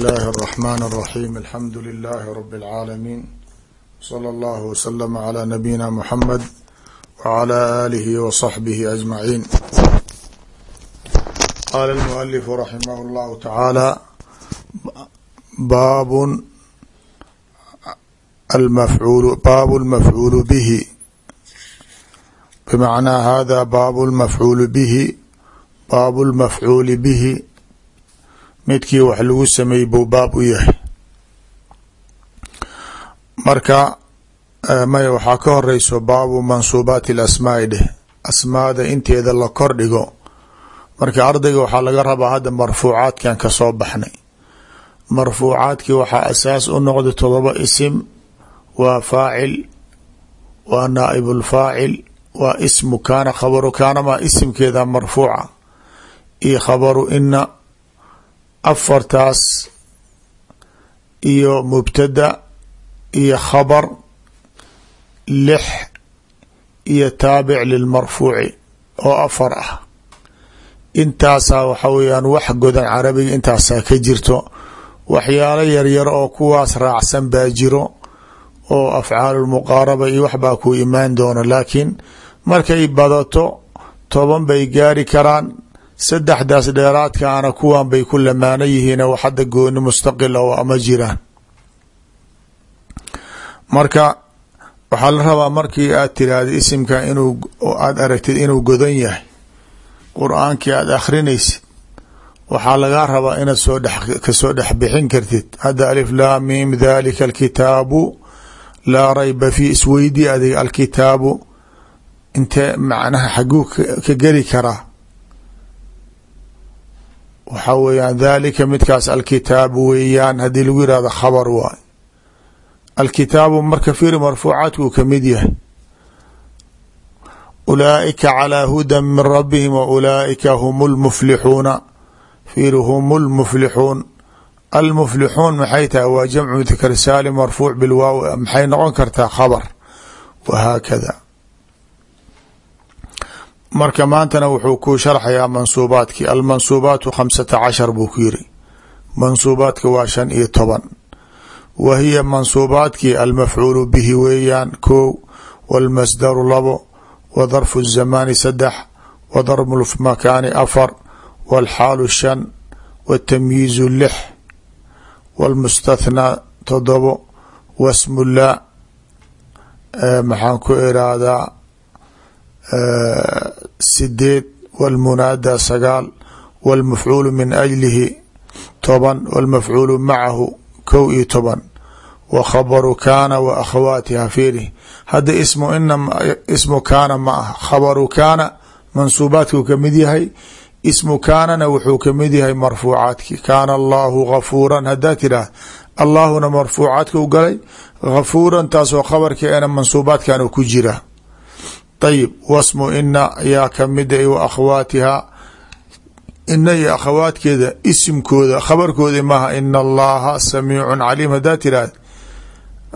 bsmi اllahi الرحmn الرaxيm alxamdu لlh rb العaalamiin slى اllah وslm عlى nabiyina mxamed wعlى آlih وصaxbih أجmaعin qala الmؤlif raximah اllahu taعaalى bab baabu اlmafcuul bihi bmacnaa hada baabu اlmafcuul bihi baabu اlmafcuuli bihi midkii wax lagu sameeyey buu baab u yahay. Marka maya waxaa ka horeyso baabu mansuubaati alasmaai dheh. Asmaada inteeda la kor dhigo marka ardayga waxaa laga rabaa hadda marfuucaadkan ka soo baxnay. Marfuucaadkii waxaa asaas u noqday todoba isim waa faacil waa naaib lfaacil waa ismu kaana khabaru kaana maa isimkeeda marfuuca. Iyo khabaru ina afartaas iyo mubtada iyo khabar lix iyo taabic lilmarfuuci oo afar ah. Intaasaa waxa weyaan wax godan carabiga intaasaa ka jirto. Waxyaalo yaryar oo kuwaas raacsan baa jiro oo afcaalulmuqaaraba iyo waxbaa ku imaan doona. Laakiin markay badato toban bay gaari karaan saddexdaas dheeraadkaana kuwan bay ku lamaano yihiin wax hadda gooni mustaqil oo ama jiraan. Marka waxaa la rabaa markii aad tiraahda isimka inuu aada aragtid inuu godan yahay qur'aankii aada akhrinaysid waxaa lagaa rabaa inaad soo dhex ka soo dhex bixin kartid. Hadda alif laa mim dalika alkitaabu laa rayba fi isweydii adig alkitaabu. Intee macnaha xaguu ka geli karaa waxaa weeyaan dhalika midkaas alkitaabu weeyaan haddii lagu yihahdo khabar waay alkitaabu marka fiiri marfuucaadkuu kamid yahay ulaaئika calىa hudan min rabihim wa ulaaئika hum lmuflixuuna fiiri hum lmuflixuun almuflixuun maxay tahay waa jamcu mudakar saalim marfuuc bilwaaw maxay noqon kartaa khabar wahaakada marka maantana wuxuu ku sharxayaa mansuubaadkii. Almansuubaatu khamsata cashar buu ku yiri mansuubaadka waa shan iyo toban. Wa hiya mansuubaadkii almafcuulu bihi weeyaan kow walmasdaru labo wa darfu zamaani saddex wa darbu makaani afar walxaalu shan watamyiizu lix walmustathnaa todobo wasmu laa. Maxaan ku iraahdaa sideed wاlmunaada sagaal wاlmafcuulu min ajlihi toban wاlmafcuulu macahu kow iyo toban wa khabaru kaana wa akhawaatiha fiiri hadda ismu ina ismu kaana ma ah khabaru kaana mansuubaadkuu kamid yahay ismu kaanana wuxuu kamid yahay marfuucaadki kaana allahu gafuuran haddaa tiraah allahuna marfuucaadka u galay gafuuran taasoo khabarkeena mansuubaadkan ku jira ayib wasmu ina yaa kamida wa akhwaatihaa ina iyo akhawaadkeeda isimkooda khabarkooda maaha ina allaha samiicun caliim haddaa tiraahd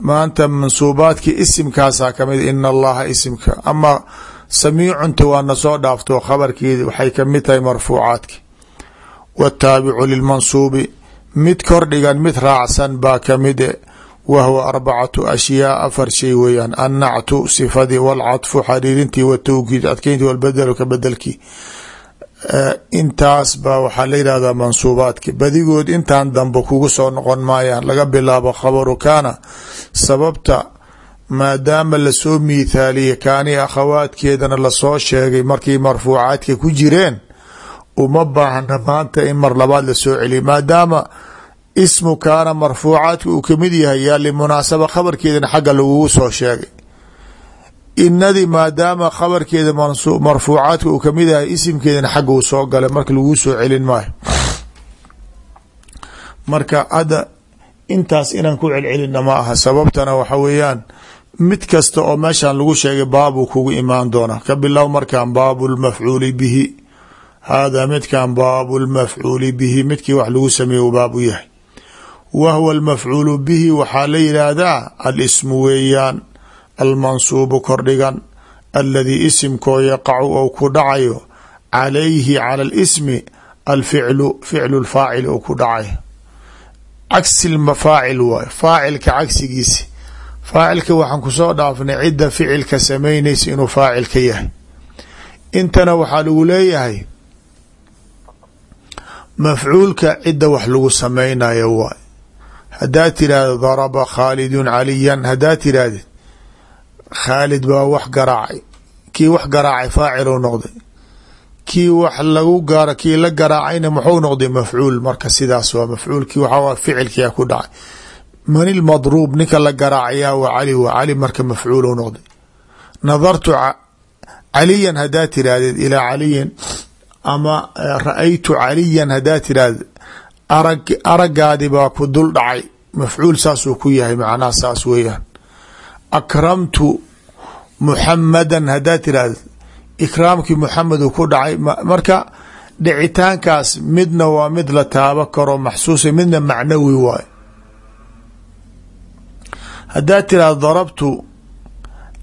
maanta mansuubaadkii isimkaasaa ka mid ina allaha isimka ama samiicunta waana soo dhaafto khabarkeedi waxay ka mid tahay marfuucaadki wataabicu lilmansuubi mid kordhigan mid raacsan baa kamide wahwa arbacatu ashyaa afar shay weeyaan annactu sifadii walcadfu xariirintii watawkiid adkeyntii walbedelu ka bedelkii intaas baa waxaa la yidhahdaa mansuubaadki badigood intaan dambe kugu soo noqon maayaan laga bilaabo khabaru kaana sababta maadaama la soo miithaaliyey kaanii akhawaadkeedana la soo sheegay markii marfuucaadka ku jireen uma baahna maanta in mar labaad la soo celiyo maadaama ismu kaana marfuucaadka uu ka mid yahay yaa limunaasaba khabarkeedana xagga lagugu soo sheegay. Inadii maadaama khabarkeeda marfuucaadka uu ka mid yahay isimkeedana xagga uu soo galay marka laguu soo celin maayo. Marka hadda intaas inaan ku celcelina ma aha sababtana waxa weeyaan mid kasta oo meeshan lagu sheegay baabuu kugu imaan doona. Ka bilow markan baabu lmafcuuli bihi haadaa midkan baabu lmafcuuli bihi midkii wax lagu sameeye baab u yahay wa hwa almafcuulu bihi waxaa la yidhaahdaa alismu weeyaan almansuubu kordhigan aladii isimkoo yaqacu ou ku dhacayo calayhi cala alismi alficlu ficlu lfaacil ou ku dhacay cagsi faacil waayo faacilka cagsigiisi faacilka waxaan ku soo dhaafnay cidda ficilka samaynaysa inuu faacil ka yahay intana waxaa lagu leeyahay mafcuulka cidda wax lagu samaynayo waay haddaad tiraahdo daraba khaalidun caliyan haddaad tirahdid khaalid baa wax garaacay. Kii wax garaacay faacilou noqday. Kii wax lagu gaaro kii la garaacayna muxuu noqday mafcuul. Marka sidaas waa mafcuulkii waxaa ficilkia ku dhacay. Man ilmadruub ninka la garaacayaa wa cali wa cali marka mafcuul noqday. Nadartu caliyan haddaad tiraahdeed ilaa caliyin ama ra'aytu caliyan haddaad tiraahdeed arag aragaadi baa ku dul dhacay. Mafcuul saasuu ku yahay macnaha saas weeyaan. Akramtu muxamadan haddaad tiraahdeed ikraamkii muxamedu ku dhacay. Marka dhicitaankaas midna waa mid la taabo karo maxsuusa midna macnawi waayo haddaad tiraahdo darabtu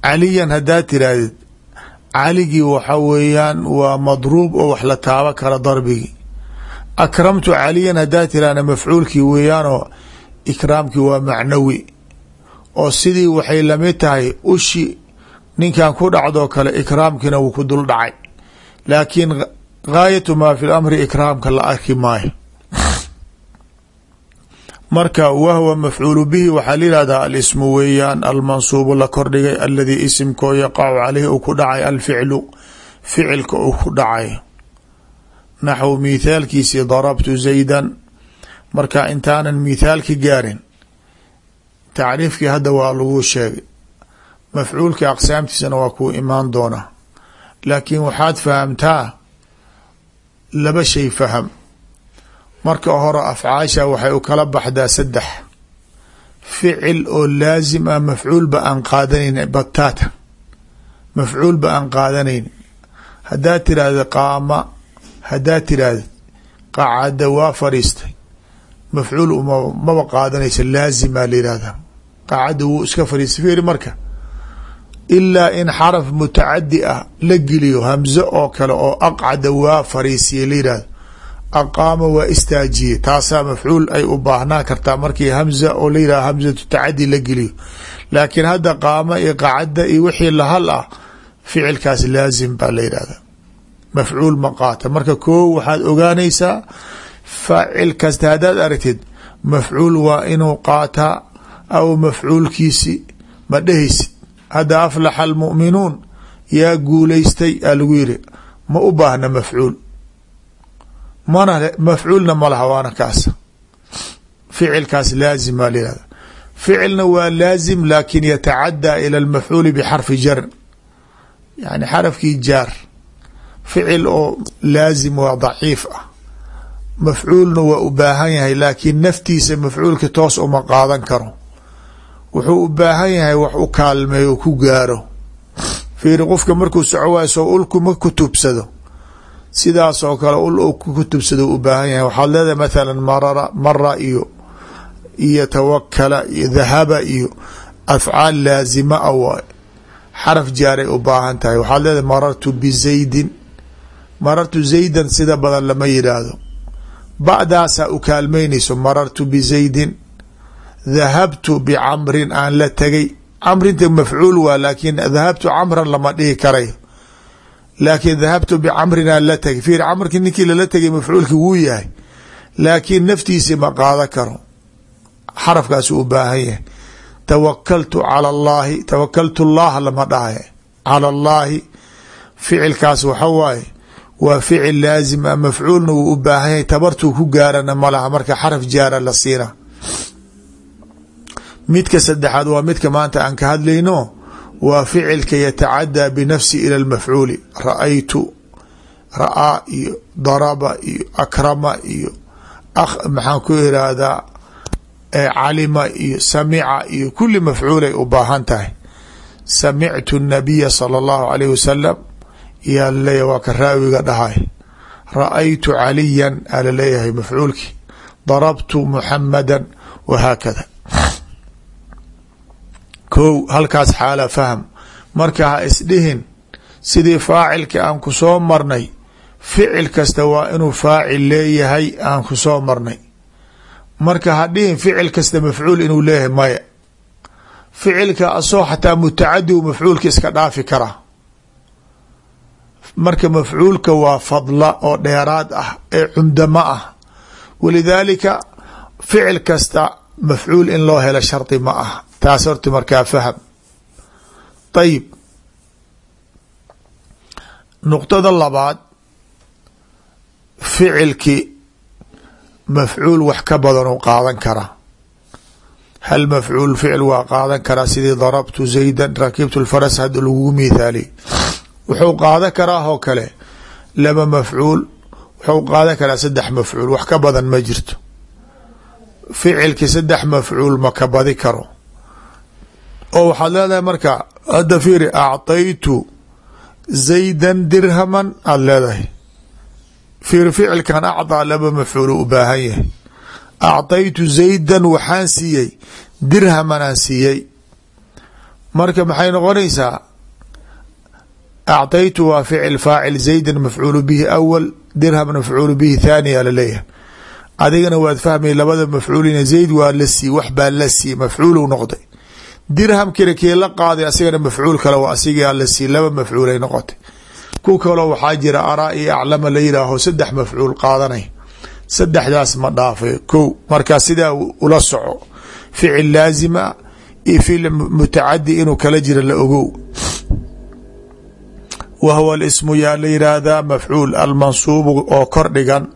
caliyan haddaad tirahdid caligii waxa weeyaan waa madruub oo wax la taabo kara darbigii akramtu caliyan haddaad tirahda mafcuulkii weeyaanoo ikraamkii waa macnawi oo sidii waxay la mid tahay ushi ninkan ku dhacdoo kale ikraamkiina wuu ku dul dhacay. Laakiin gaayatu maa fi lamri ikraamka la arki maayo. Marka wahwa mafcuulu bihi waxaa la yihahdaa alismu weeyaan almansuubu la kordhigay aladii isimkoo yaqacu caleyhi uu ku dhacay alficlu ficilka uu ku dhacay naxw mithaalkiisii darabtu zaydan. Marka intaanan mithaalki gaarin tacriifkii hadda waa lagu sheegay. Mafcuulka aqsaamtiisana waa kuu imaan doonaa laakiin waxaad fahamtaa laba shay faham. Marka hore afcaasha waxay u kala baxdaa saddex. Ficil oo laasim ah mafcuulba aan qaadanayn bataata. Mafcuulba aan qaadanayn. Haddaad tiraahda qaama haddaad tiraahda qacada waa fadhiistay mafcuul maba qaadanaysa laazima la yihahda wuu iska fadhiistay fiiri marka. Ilaa in xaraf mutacadi ah la geliyo hamzo oo kale oo aqcada waa fariisiye la yihahdo aqaama waa istaajiye taasaa mafcuul ay u baahnaa kartaa markii hamza oo la yihahdo hamzatu tacadi la geliyo. Laakiin hadda qaama iyo qacada iyo wixii lahal ah ficilkaas laazim baa la yihahda mafcuul ma qaata marka koo waxaad ogaanaysaa faacil kasta haddaad aragtid mafcuul waa inuu qaataa aw mafcuulkiisi ma dhehaysid hadda aflaxa almu'minuun yaa guulaystay aa lagu yiri ma u baahna mafcuul mana mafcuulna ma laha waana kaas ficilkaas laazim baa layihahda ficilna waa laazim laakin yatacadaa ila almafcuuli bixarfi jar yani xarafkii jaar ficil oo laazim waa daciif ah. Mafcuulna waa u baahan yahay laakiin naftiisa mafcuulka toos uma qaadan karo. Wuxuu u baahan yahay wax u kaalmeeyo ku gaaro. Fiiri qofka markuu soco waayo soo ulku ma kutubsado sidaas oo kale ul kutubsado u baahan yahay. Waxaad leedahay mathalan marara mara iyo iyo tawakala iyo dhahaba iyo afcaal laazima a waay xaraf jaaray u baahan tahay. Waxaad leedahay marartu bizaydin marartu zaydan sida badan lama yidhaahdo ba'daasaa u kaalmeynayso marartu bizaydin dahabtu bicamrin aan la tegay camrinta mafcuul waa laakiin dahabtu camran lama dhihi karayo laakiin dahabtu bicamrin aan la tegay fiir camrkii ninkii lala tegay mafcuulki wuu yahay. Laakiin naftiisi ma qaada karo. Xarafkaasu u baahan yahay. Tawakaltu cala allaahi tawakaltu llaha lama dhahay cala allaahi ficilkaas waxa waaye waa ficil laazim a mafcuulna wuu u baahan yahay tabartuu ku gaarana malaha marka xaraf jaara la siina midka saddexaad waa midka maanta aan ka hadlayno waa ficilka yatacadaa binafsi ila lmafcuuli ra'aytu ra'aa iyo daraba iyo akrama iyo maxaan ku irahdaa calima iyo samica iyo kuli mafcuulay u baahan tahay. Samictu nabiya sala allahu alayh wasalam yaa la leeyahay waa ka raawiga dhahay. Ra'aytu caliyan aa la leeyahay mafcuulkii. Darabtu muxamada wahaakada kow halkaas xaala fahm. Marka ha isdhihin sidii faacilka aan ku soo marnay ficil kasta waa inuu faacil leeyahay aan ku soo marnay. Marka hadhihin ficil kasta mafcuul inuu leeyahay maya. Ficilka asoo xataa mutacadi u mafcuulka iska dhaafi karaa marka mafcuulka waa fadla oo dheeraad ah ee cumda ma ah. Walidaalika ficil kasta mafcuul in loo helo shardi ma ah taas horta markaa faham. Ayib nuqdada labaad ficilki mafcuul wax ka badan u qaadan karaa. Hal mafcuul ficil waa qaadan karaa? Sidii darabtu zaydan rakibtu lfaras hadda lagugu mithaaliy wuxuu qaadan karaa oo kale laba mafcuul wuxuu qaadan karaa saddex mafcuul wax ka badan ma jirto. Ficilki saddex mafcuul ma ka badi karo. Oo waxaad leedahay marka hadda fiiri acطaytu zaydan dirhaman aada leedahay. Fiiri ficilkan acdaa laba mafcuul u baahan yahay. Acطaytu zaydan waxaan siiyey dirhamanaan siiyey. Marka maxay noqonaysaa acطaytu waa ficil faacil zaydan mafcuulu bihi awal dirhaman mafcuulu bihi thaaniya la leeyahay adigana waad fahmay labada mafcuulina zayd waa la sii wax baa la sii mafcuulu noqday dirham kale kii la qaaday asigana mafcuul kale waa asigaa la sii laba mafcuulay noqotay ku kaloo waxaa jira araa iyo aclama la yidhaaho saddex mafcuul qaadanay saddexdaas ma dhaafay ko markaa sidaa ula soco ficil laazima iyo mutacadi inuu kala jira la ogow wa huwa alismu yaa la yidhaahdaa mafcuul almansuubu oo kor dhigan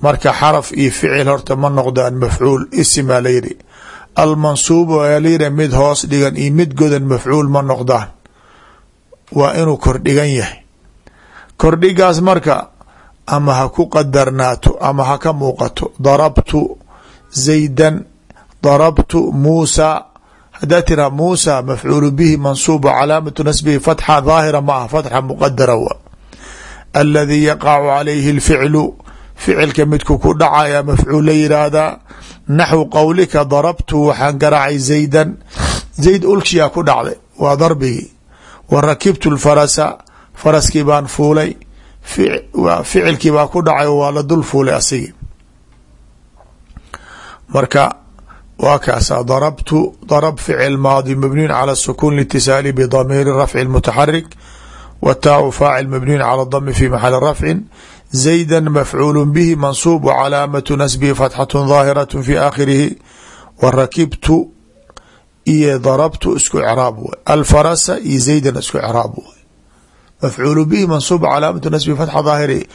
marka xaraf iyo ficil horta ma noqdaan mafcuul isimaa la yidhi almansuubu yaa la mid hoos dhigan iyo mid godan mafcuul ma noqdaan waa inuu kordhigan yahay kordhigaas marka ama ha ku qadarnaato ama ha ka muuqato darabtu zaydan darabtu muusa haddaa tiraa muusa mafcuulu bihi mansuub calaamatu nasbihi fatxa daahira ma ah fatxa muqadara wa. Aladii yaqacu calayhi اlficlu ficilka midku ku dhacaya mafcuul la yiraahdaa naxwu qowlika darabtu waxaan garaacay zaydan. Zayd ulkshiyaa ku dhacday waa darbigii wa rakibtu lfarasa faraskii baan fuulay. Ficilkii baa ku dhacay waa la dul fuulay asigii marka waa kaasa darabtu darab ficil maadi mabniyn calى الsukun lاtisaali bdamiiri rafci mutaxarik w taau faacil mabniyn calى dami fi maxali rafci zayda mafcuul bihi mansuub wcalaamatu nasbihi fatxaة daahiraة fi aakhirihi wa rakibtu iyo darabtu isku craab w alfarasa iyo zaydan isku craab w mafcuul bihi mansuub calaamatu nasbihi fatxa daahiri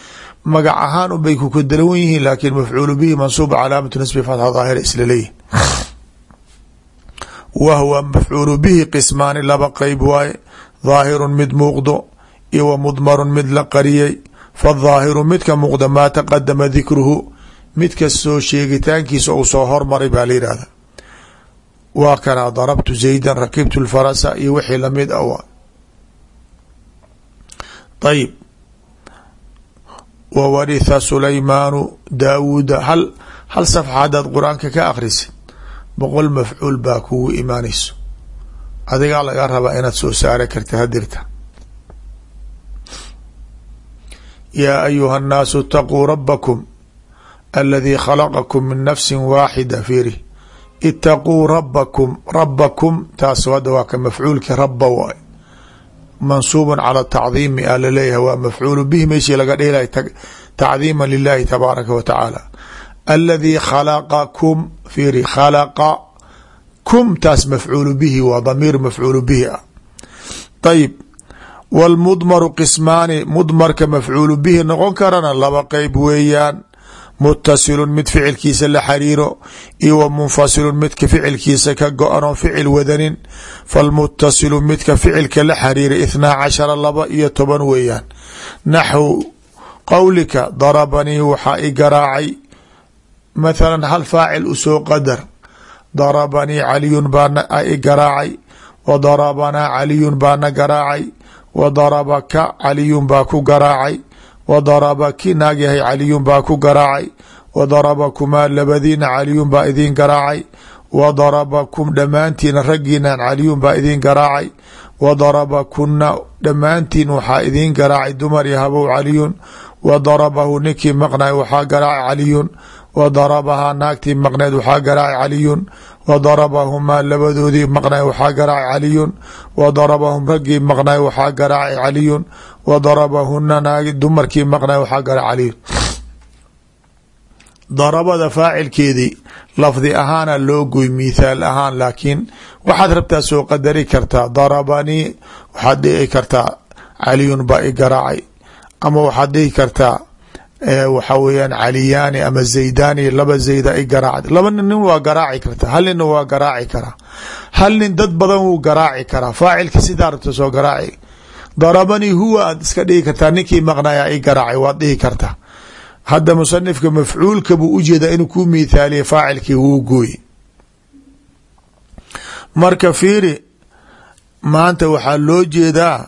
magac ahaan unbay kukadalan yihiin laakiin mafcuul bihi mansuub calaamatu nasbihi fatxa daahira isla leeyihiin wa huwa mafcuulu bihi qismaani laba qeyb waaye daahirun mid muuqdo iyo wa mudmarun mid la qariyey fadaahiru midka muuqda maa taqadama dikruhu midka soo sheegitaankiisa uu soo hormaray baa la yihahda waa kanaa darabtu zaydan rakibtu lfarasa iyo wixii la mid a waa ayib wa waritha sulaymaanu daawuuda hal hal safxa haddaad qur'aanka ka akhrisid boqol mafcuul baa kugu imaanayso. Adigaa laga rabaa inaad soo saari karta hadirta yaa ayuha nnaasu itaquu rabbakum aladii khalaqakum min nafsi waaxida fiiri. Itaquu rabakum rabakum taas hadda waa ka mafcuulkii raba waay mansuubun cala tacdiimi a la leeyahay waa mafcuulu bihi meeshii laga dheelay tacdiima lilahi tabaaraka wa tacaala. Aladii khalaqakum fiiri khalaqa kum taas mafcuulu bihi waa damiir mafcuulu bihi ah. Ayib wاlmudmaru qismaani mudmarka mafcuulu bihi noqon karana laba qeyb weeyaan. Mutasilun mid ficilkiisa la xariiro iyo wa munfasilun midka ficilkiisa ka go-an oo ficil wadanin. Falmutasilu midka ficilka la xariira ithnaa cashara laba iyo toban weeyaan. Naxwu qowlika darabanii waxaa i garaacay mathalan hal faacil u soo qadar? Darabanii caliyun baana i garaacay wa darabanaa caliyun baana garaacay wa darabaka caliyun baa ku garaacay wa darabaki naag yahay caliyun baa ku garaacay wa darabakumaa labadiina caliyun baa idiin garaacay wa darabakum dhammaantiina raggiinan caliyun baa idiin garaacay wa daraba kuna dhammaantiin waxaa idiin garaacay dumar yahabow caliyun wa darabahu ninkii maqnay waxaa garaacay caliyun wa darabahaa naagtii maqneed waxaa garaacay caliyun wa darabahumaa labadoodii maqnay waxaa garaacay caliyun wa darabahum raggii maqnay waxaa garaacay caliyun wa darabahuna naagi dumarkii maqnay waxaa garaacay caliyun darabada faacilkeedii lafdi ahaana loo goy mithaal ahaan laakiin waxaad rabtaa soo qadari kartaa darabanii waxaad dhihi kartaa caliyun baa i garaacay ama waxaad dhihi kartaa waxa weeyaan caliyaani ama zaydani laba zayda i garaacda laba nin waa garaaci kartaa hal ninna waa garaaci karaa hal nin dad badan wuu garaaci karaa faacilka sidaa rabta soo garaaci. Darabanii huwa iska dhihi kartaa ninkii maqnaya i garaacay waad dhihi kartaa hadda musanifka mafcuulka buu u jeedaa inuu ku mithaaliya faacilkii wuu gooye marka fiiri maanta waxaa loo jeedaa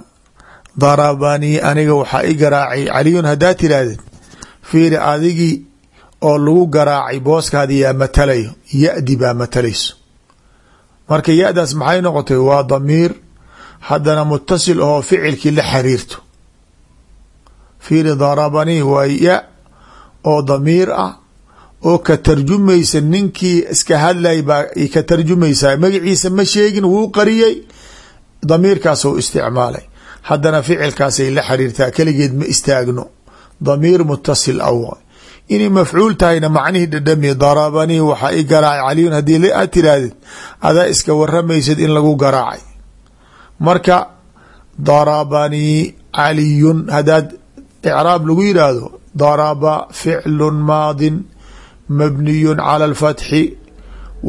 darabanii aniga waxaa i garaacay caliyun haddaa tiraahdeed fiiri adigii oo lagu garaacay booskaadi yaa matalayo ya-di baa matalayso. Marka ya-daas maxay noqotay? Waa damiir haddana mutasil oo ficilkii la xiriirto. Fiiri darabanii waa ya oo damiir ah oo ka tarjumaysa ninkii iska hadlay baa ka tarjumaysaa magaciisa ma sheegin wuu qariyey damiirkaasuu isticmaalay. Haddana ficilkaasay la xiriirtaa keligeed ma istaagno damiir mutasil aw inay mafcuul tahayna macnihii dhadhami darabanii waxaa i garaacay caliyun haddii aad tirahdid adaa iska waramaysid in lagu garaacay. Marka darabanii caliyun haddaad icraab lagu yidhaahdo daraba ficlu maadin mabniyu cala alfatxi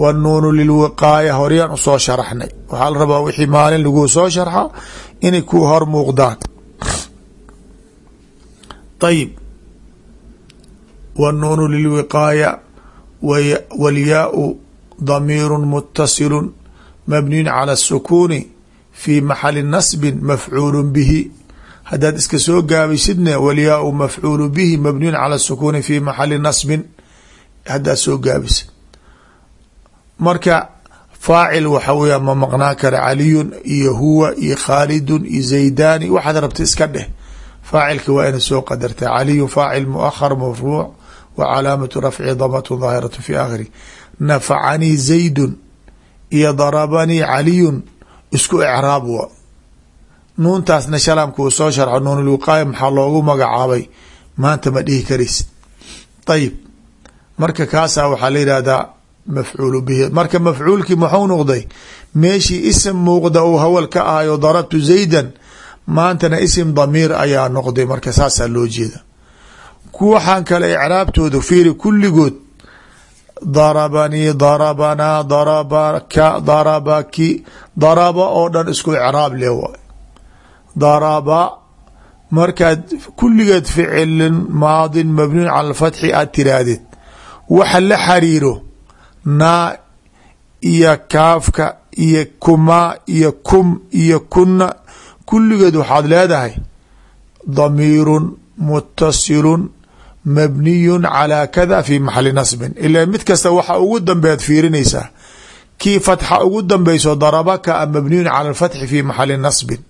wanuunu lilwiqaaya horyaan u soo sharaxnay. Waxaa la rabaa wixii maalin laguu soo sharxa inay ku hor muuqdaan ayib wanuunu lilwiqaaya walyaau damiiru mutasilu mabniyun cala asukuuni fi maxali nasbin mafcuulu bihi haddaad iska soo gaabisidne walyaau mafcuulu bihi mabniyun cala sukuuni fi maxali nasbin haddaad soo gaabisid marka faacil waxa weya ma maqnaan kara caliyun iyo huwa iyo khaalidun iyo zaydani waxaad rabta iska dheh faacilka waa ina soo qadarta caliyun faacil muahar mafruuc wa calaamatu rafci damatu daahiratu fi aakhiri. Nafacanii zaydun iyo darabanii caliyun isku icraab wa. Nuuntaasna shalaamka uu soo sharxo nuunulwiqaaya maxaa loogu magacaabay? Maanta ma dhihi karaysid ayib marka kaasaa waxaa la yidhahdaa mafcuulu bihi. Marka mafcuulkii muxuu noqday? Meeshii isim muuqda uu hawal ka ahayo darabtu zaydan maantana isim damiir ayaa noqday marka saasaa loo jeeda. Kuwaxaan kale icraabtooda fiiri kulligood darabanii darabanaa darabaka darabaki daraba oo dhan isku icraab le waay. Daraba markaad kulligeed ficilin maadin mabniun cala alfatxi aad tiraahdeed waxa la xariiro naa iyo kaafka iyo kumaa iyo kum iyo kuna kulligeed waxaad leedahay damiirun mutasilun mabniyun calaa kada fi maxali nasbin. Ila mid kasta waxa ugu dambead fiirinaysaa kii fatxa ugu dambeyso darabaka a mabniyun cala alfatxi fi maxali nasbin.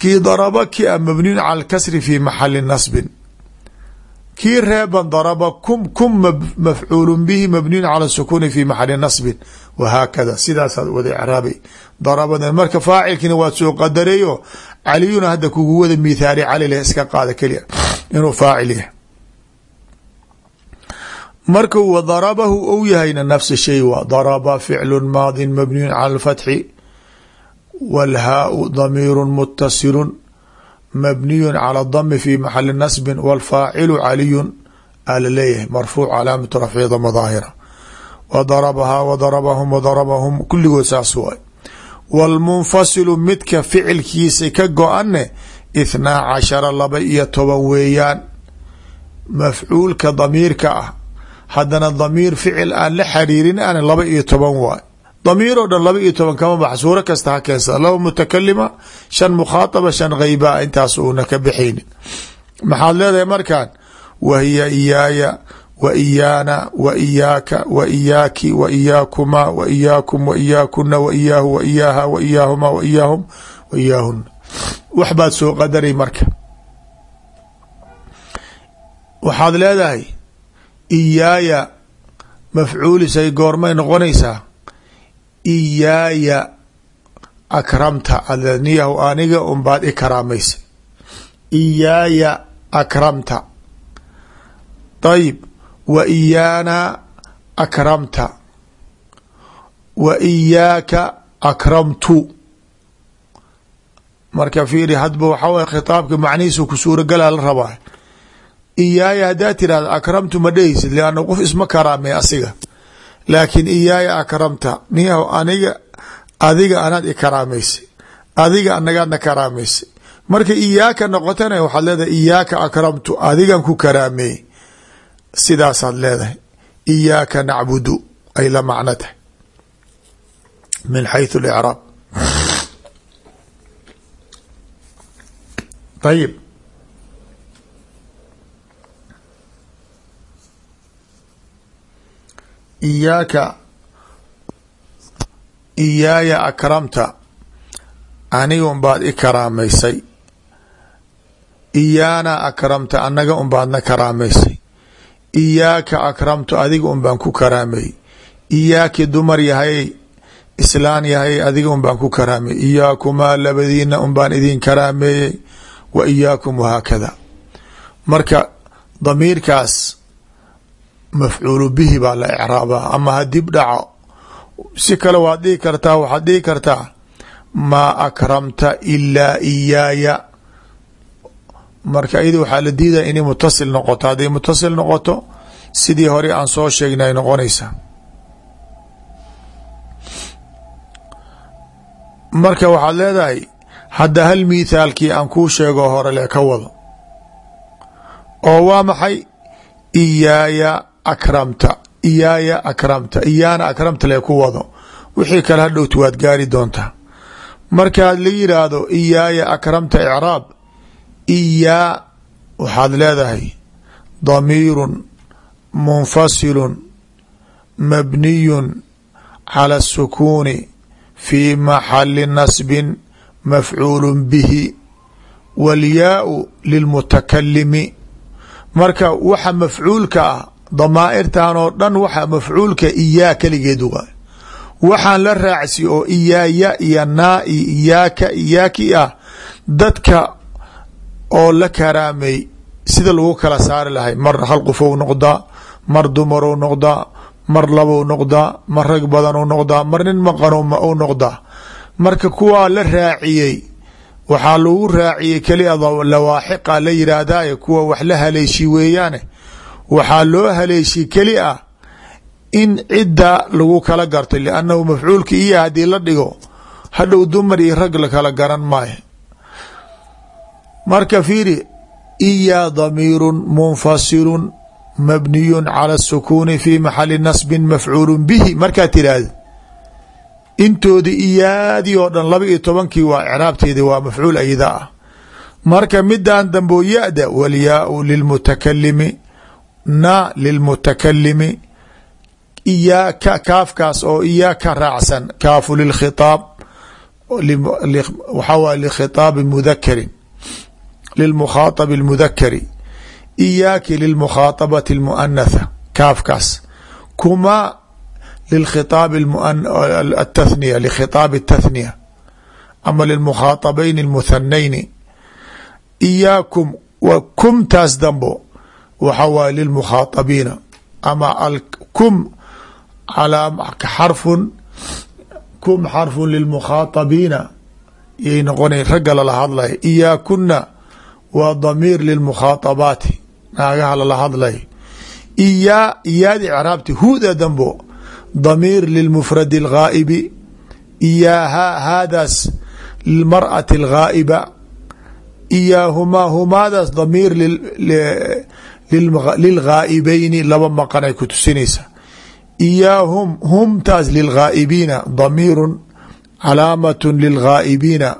Kii daraba ki a mabniyun cala alkasri fi maxali nasbin kii reeban daraba kum kum mafcuulu bihi mabniyun cala sukuuni fi maxali nasbin. Wahaakada sidaasaad wada icraabay darabadan marka faacilkiina waad soo qadareeyo caliyuna hadda kugu wada mithaali cali leh iska qaada keliya. Inuu faacil yahay. Marka wa darabahu ou yahayna nafsa shay waa daraba ficlu maadin mabniyun cala alfatxi. Wاlhaau damiiru mutasilu mabniyu calى dami fi maxali nasbin wاlfaacilu caliyun aa laleeyahay marfuuc calaamatu rafcida madaahira wadarabahaa wadarabahum wadarabahum kulligood saas waay wاlmunfasilu midka ficilkiisa ka go-anne ithnaa cashara laba iyo toban weeyaan mafcuulka damiirka ah haddana damiir ficil aan la xariirin aan laba iyo toban waay damiir oo dhan laba iyo toban kama bax suuro kasta ha keensada laba mutakalima shan mukhaataba shan haybaa intaas uuna ka baxaynin maxaad leedahay markaan? Wahiya iyaaya wa iyaana wa iyaaka wa iyaaki wa iyaakumaa wa iyaakum wa iyaakuna wa iyaahu wa iyaaha wa iyaahumaa wa iyaahum wa iyaahuna wax baad soo qadaray marka. Waxaad leedahay iyaaya mafcuulisay goormay noqonaysaa iyaaya akramta adniyahu aniga unbaad i karaamaysay iyaaya akramta. Ayib wa iyaana akramta. Wa iyaaka akramtu. Marka fiiri hadba waxaa way khitaabka macnihiisu ku suuragala la rabaa. Iyaaya haddaad tirahda akramtu ma dhehaysid lianna qof isma karaamay asiga laakiin iyaaya akramta. Niyahu aniga adiga anaad i karaamaysay adiga anagaadna karaamaysay. Marka iyaaka noqotana waxaad leedahay iyaaka akramtu adigan ku karaameey sidaasaad leedahay iyaaka nacbudu ay la macno tahay. Min xayثu اlcraab ayib iyaaka iyaaya akramta aniga unbaad i karaamaysay. Iyaana akramta annaga unbaadna karaamaysay. Iyaaka akramtu adiga un baan ku karaameeyey iyaaki dumar yahay islaan yahay adiga un baan ku karaameeyey iyaakumaa labadiina un baan idin karaameeyey wa iyaakum wahaakada marka damiirkaas mafcuulu bihi baa la ecraabaa ama hadib dhaco si kale waad dhihi kartaa waxaad dhihi kartaa maa akramta ilaa iyaaya marka iyada waxaa la diidaya inay mutasil noqoto. Hadday mutasil noqoto sidii hore aan soo sheegnay ay noqonaysaa. Marka waxaad leedahay hadda hal mithaalkii aan kuu sheego hore le ka wado. Oo waa maxay? Iyaaya akramta iyaaya akramta iyaana akramta lee ku wado. Wixii kale hadhowti waad gaari doontaa. Markaad la yiraahdo iyaaya akramta icraab iyaa waxaad leedahay damiirun munfasilun mabniyun cala asukuuni fii maxali nasbin mafcuulu bihi walyaau lilmutakalimi marka waxa mafcuulka ah damaa'irtan oo dhan waxa mafcuulka iyaa keligeed waa waxaan la raacsi oo iyaaya iyo naa iyo iyaaka iyaaki ah dadka oo la karaamay sida lagu kala saari lahay. Mar hal qofou noqdaa mar dumarou noqdaa mar labou noqdaa mar rag badanuu noqdaa mar nin maqano u noqdaa marka kuwaa la raaciyey waxaa lagu raaciyey kelia lawaaxiqa la yiraahdaye kuwa wax la haleeshi weeyaane waxaa loo haleeshi keli ah in cidda lagu kala garto liannahu mafcuulka iyo haddii la dhigo hadhow dumar iyo rag la kala garan maayo. Marka fiiri iyaa damiirun munfasilun mabniyun cala asukuuni fi maxali nasbin mafcuulu bihi. Markaad tiraahda intoodi iyaadii oo dhan laba iyo tobankii waa icraabteedi waa mafcuul ayda ah. Marka midan dambo ya-da walyaau lilmutakalimi na lilmutakalimi iyaaka kaafkaas oo iyaaka raacsan kaafu lilkhitaab waxaa waay likhitaabi mudakarin lilmukhaaabi اlmudakari iyaaki lilmukhaaabati اlmuanatha kaafkaas kuma lilkhitaabi athaniya likhitaabi اtathniya ama lilmukhaaabayn اlmuthanayni iyaakum wa kumtaas dambo waxa waay lilmukhaaabiina ama kum xarfun kum xarfun lilmukhaaabiina yay noqona ragga lala hadlay. Iyaakuna waa damiir lilmukhaaabaati naagaha lala hadlay. Iyaa iyaadi icraabti huda dambo damiir lilmufradi اlghaa'ibi iyaaha haadaas lilmar'ati اlghaa'iba iyaahumaa humaadaas damiir lilghaa'ibayni laba maqanay ku tusinaysa. Iyaahum humtaas lilghaa'ibiina damiiru calaamaة lilghaa'ibiina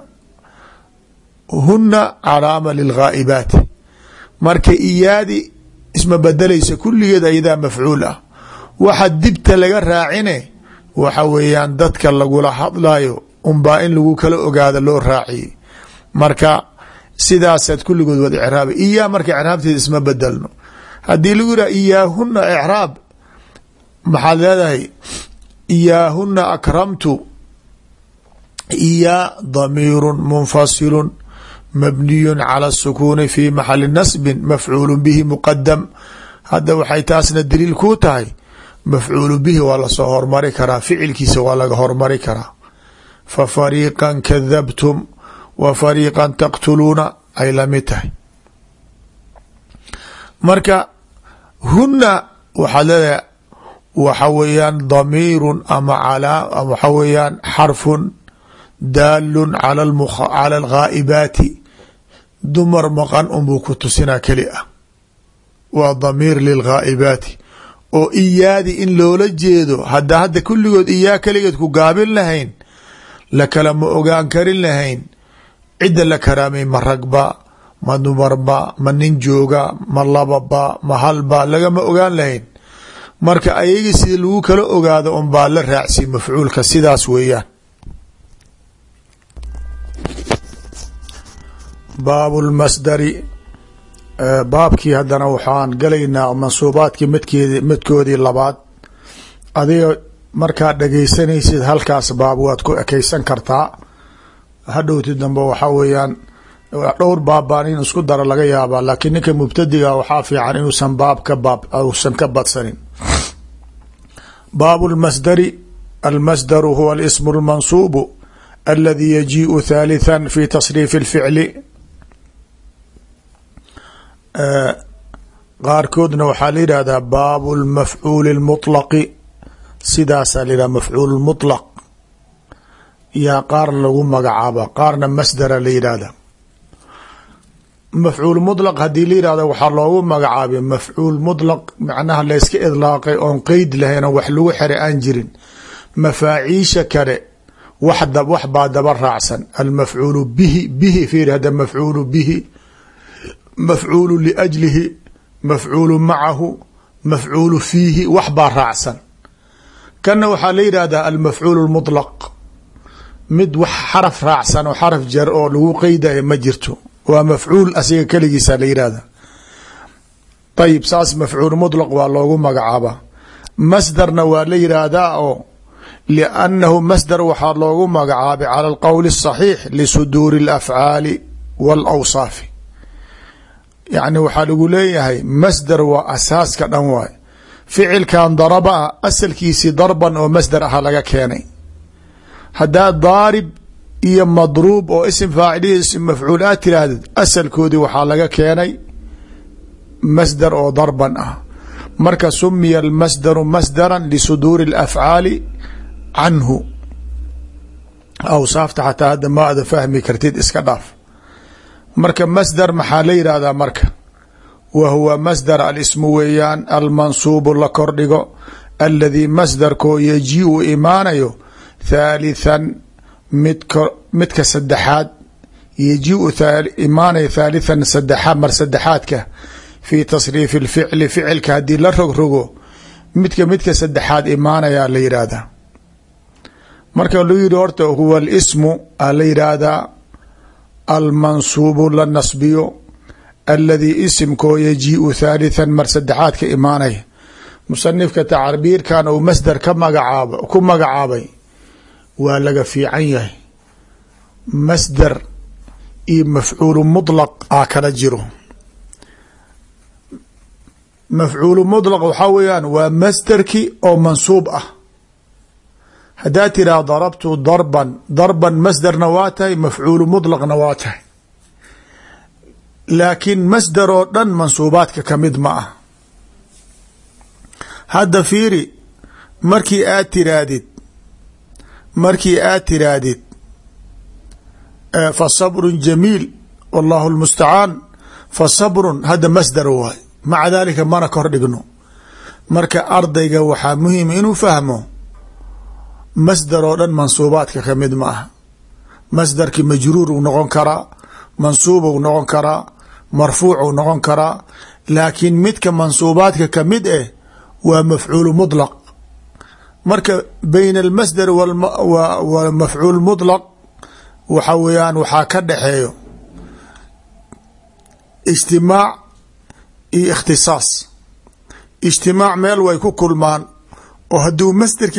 huna calaama lilghaa'ibaati marka iyaadi isma bedelaysa kulligeed ayadaa mafcuul ah. Waxa dibta laga raacine waxa weeyaan dadka lagula hadlayo unbaa in lagu kala ogaado loo raaciyey marka sidaasaad kulligood wad icraaba iyaa marka icraabteeda isma bedelno haddii lagu yidhaha iyaahuna icraab. Maxaad leedahay iyaahuna akramtu. Iyaa damiiru munfasilu mabniyu cala الsukuuni fi maxali nasbin mafcuulu bihi muqadam hadda waxay taasna daliil kuu tahay. Mafcuulu bihi waa la soo hormari karaa ficilkiisa waa laga hormari karaa. Fa fariiqa kadabtum wa fariiqa taqtuluuna ay la mid tahay. Marka huna waxaad leedahay waxa weeyaan damiirun ama waxa weeyaan xarfun daalun cala alghaa'ibaati dumar maqan unbuu ku tusinaa keli ah waa damiir lilghaa'ibaati oo iyaadi in loola jeedo hadda hadda kulligood iyaa keligeed ku gaabin lahayn la kala ma ogaan karin lahayn cidda la karaamay ma ragba ma dumarba ma nin jooga ma lababa ma halba lagama ogaan lahayn. Marka ayaga sida lagu kala ogaado un baa la raacsiy mafcuulka sidaas weeyaan. Baabu lmasdari baabkii haddana waxaan galaynaa mansuubaadkii midkeedi midkoodii labaad. Adiga markaad dhegeysanaysid halkaas baab waad ku ekeysan kartaa. Hadhowti dambe waxaa weeyaan dhowr baabbaan in isku daro laga yaabaa laakiin ninka mubtadiga waxaa fiican inuusan baab ka baab uusan ka badsanin baabu lmasdari almasdaru huwa alismu اlmansuubu aladi yajiiءu thalitثa fi tasriif اlficli qaarkoodna waxaa la yidhahdaa baabu lmafcuuli اlmuطlaqi sidaasaa la yidhahda mafcuul muطlaq yaa qaar lagu magacaaba qaarna masdara la yidhaahda mafcuul mudlaq haddii la yihahdo waxaa loogu magacaabay mafcuul mudlaq macnaha layska idlaaqay oon qeyd lahayn wax lagu xeray aan jirin. Mafaaciisha kale wax wax baa daba raacsan. Almafcuulu bihi bihi fiir hadda mafcuulu bihi mafcuulu liajlihi mafcuulu macahu mafcuulu fiihi wax baa raacsan. Kanna waxaa la yidhaahdaa almafcuulu lmudlaq mid wax xaraf raacsan oo xaraf jar oo lagu qeydayo ma jirto waa mafcuul asiga keligiisa la yihahda ayib saas mafcuul muطlaq waa loogu magacaabaa masdarna waa la yidhaahdaa oo liannahu masdar waxaa loogu magacaabay cala alqowli الصaxiix lisuduuri اlafcaali wاlawsaafi yacni waxaa lagu leeyahay masdar waa asaaska dhan waay ficilkan daraba ah asalkiisii darban oo masdar aha laga keenay haddaa daarib iyo madruub oo isim faacilihi ism mafcuul aad tiraahdeed asalkoodii waxaa laga keenay masdar oo darban ah. Marka sumiya almasdaru masdara lisuduuri اlafcaali canhu. Awsaafta xataa hadda ma ada fahmi kartid iska dhaaf. Marka masdar maxaa la yidhahdaa marka? Wa huwa masdar alismu weeyaan almansuubu la kordhigo aladii masdarkoo yajiiu imaanayo thaalithan midk midka saddexaad yajiiu imaanayo thaalithan saddexaad mar saddexaadka fii tasriifi اlficli ficilka haddii la rogrogo midka midka saddexaad imaanayaa la yidhaahdaa marka lu yihi horta huwa alismu a la yidhaahdaa almansuubu la nasbiyo aladii isimkoo yajiiu thaalithan mar saddexaad ka imaanaya musanifka tacbiirkan uu masdar ka magacaab ku magacaabay waa laga fiican yahay masdar iyo mafcuulu muطlaq aa kala jiro mafcuulu muطlaq waxaa weeyaan waa masdarki oo mansuub ah haddaa tiraa darabtu darban darban masdarna waa tahay mafcuulu muطlaqna waa tahay laakiin masdar oo dhan mansuubaadka kamid ma ah hadda fiiri markii aad tiraahdid markii aad tiraahdid fa sabrun jamiil wallahu lmustacaan fa sabrun hadda masdar waay maca dalika mana kor dhigno. Marka ardayga waxaa muhiim inuu fahmo masdar oo dhan mansuubaadka ka mid ma aha. Masdarki majruur u noqon karaa mansuub u noqon karaa marfuuc u noqon karaa laakiin midka mansuubaadka ka mid eh waa mafcuulu muطlaq marka bayna almasder wmafcuul mudlaq waxa weeyaan waxaa ka dhaxeeyo ijtimaac iyo ikhtisaas. Ijtimaac meel way ku kulmaan oo hadduu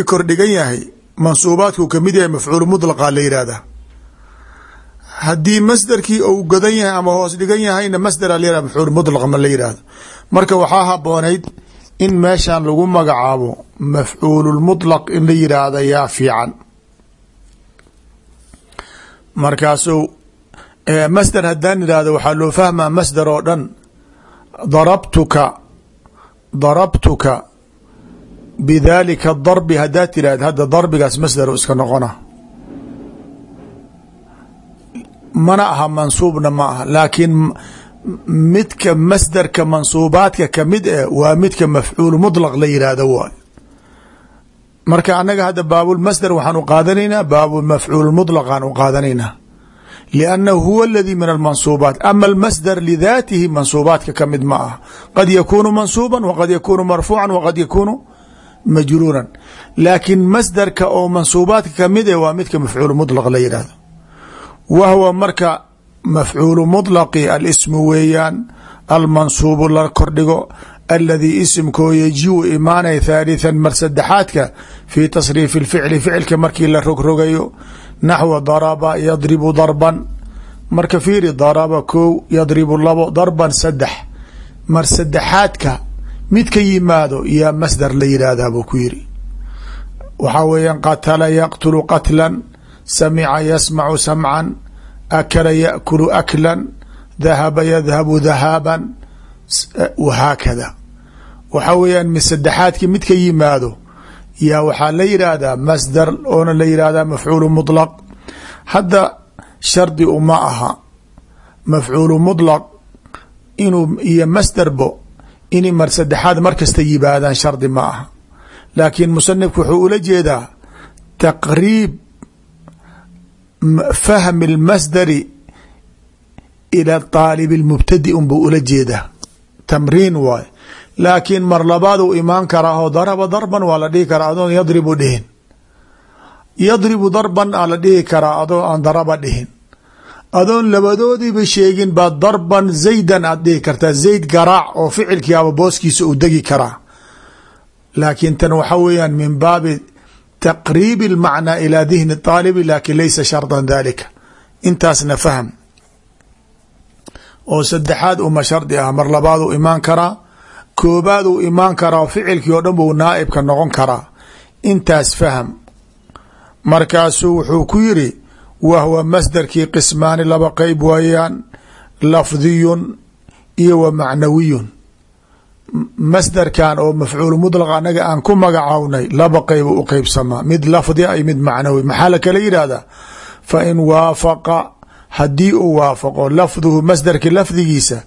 kor dhigan yahay mansuubaadku ka mid yahay mafcuul mudlaqa la yihahdaa haddii masderkii uu godan yahay ama hoos dhigan yahayna masdera la yihah mafcuul mudlaq ma la yihahdo marka waxaa haboonayd in meeshan lagu magacaabo mafcuul muطlaq in la yidhaahda yaa fiican. Markaasuu masder haddaan idhahdo waxaa loo fahmaa masder oo dhan darabtuka darabtuka bidalika darbi haddaad tirahd hadda darbigaas masder iska noqona. Mana aha mansuubna ma aha laakiin midka masderka mansuubaadka ka mid eh waa midka mafcuul mudlaq la yidhaahdo waay marka annaga hadda baabulmasder waxaan u qaadanaynaa baabumafcuul mudlaqaan u qaadanaynaa. Liannahu huwa aladii min almansuubaat. Ama almasder lidaatihi mansuubaadka ka mid ma ah qad yakuunu mansuuban waqad yakuunu marfuucan waqad yakuunu majruuran. Laakiin masderka oo mansuubaadka ka mid eh waa midka mafcuul mudlaq la yidhaahdo wahwa marka mafcuulu muطlaqi alismu weeyaan almansuubu la kordhigo aladii isimkoo yajiu imaanay thaalithan mar saddexaadka fii tasriifi اlficli ficilka markii la rogrogayo naxwa daraba yadribu darban. Marka fiiri daraba kow yadribu labo darban saddex. Mar saddexaadka mid ka yimaado yaa masdar la yidhaahdaa buu ku yiri. Waxaa akala yaakulu aklan dahaba yadhabu dhahaaban wahaakada waxaa weeyaan mid saddexaadki mid ka yimaado yaa waxaa la yidhaahdaa masdar oona la yidhaahdaa mafcuulu muطlaq hadda shardi uma aha mafcuulu muطlaq inuu iyo masdarbo inay mar saddexaad mar kasta yimaadaan shardi ma aha laakiin musanifku wuxuu ula jeedaa taqriib fahmi اlmasdari ila طaalib اlmubtadi unbuu ula jeedaa tamriin waay laakiin mar labaad uu imaan karaa oo daraba darban waa la dhihi karaa adoon yadribu dhihin yadribu darban aa la dhihi karaa adoo aan daraba dhihin adoon labadoodiiba sheegin baa darban zaydan aad dhihi kartaa zayd garaac oo ficilkiiaba booskiisa uu degi karaa laakiin tan waxa weeyaan min baabi taqriibi اlmacnaa ilaa dihni اaalibi laakin laysa shardan dalika intaasna fahm oo saddexaad uma shardi ah mar labaad uu imaan karaa koobaad uu imaan karaa ficilkii oo dhan buu naaibka noqon karaa intaas fahm markaasuu wuxuu ku yiri wahwa masdarkii qismaani laba qeyb waayaan lafdiyun iyo wa macnawiyun masdarkan oo mafcuul mudlaq anaga aan ku magacawnay laba qeyb u qeybsamaa mid lafdi a mid macnawi. Maxaa la kala fa in waafaqa haddii uu waafaqo lafduhu masdarka lafdigiisa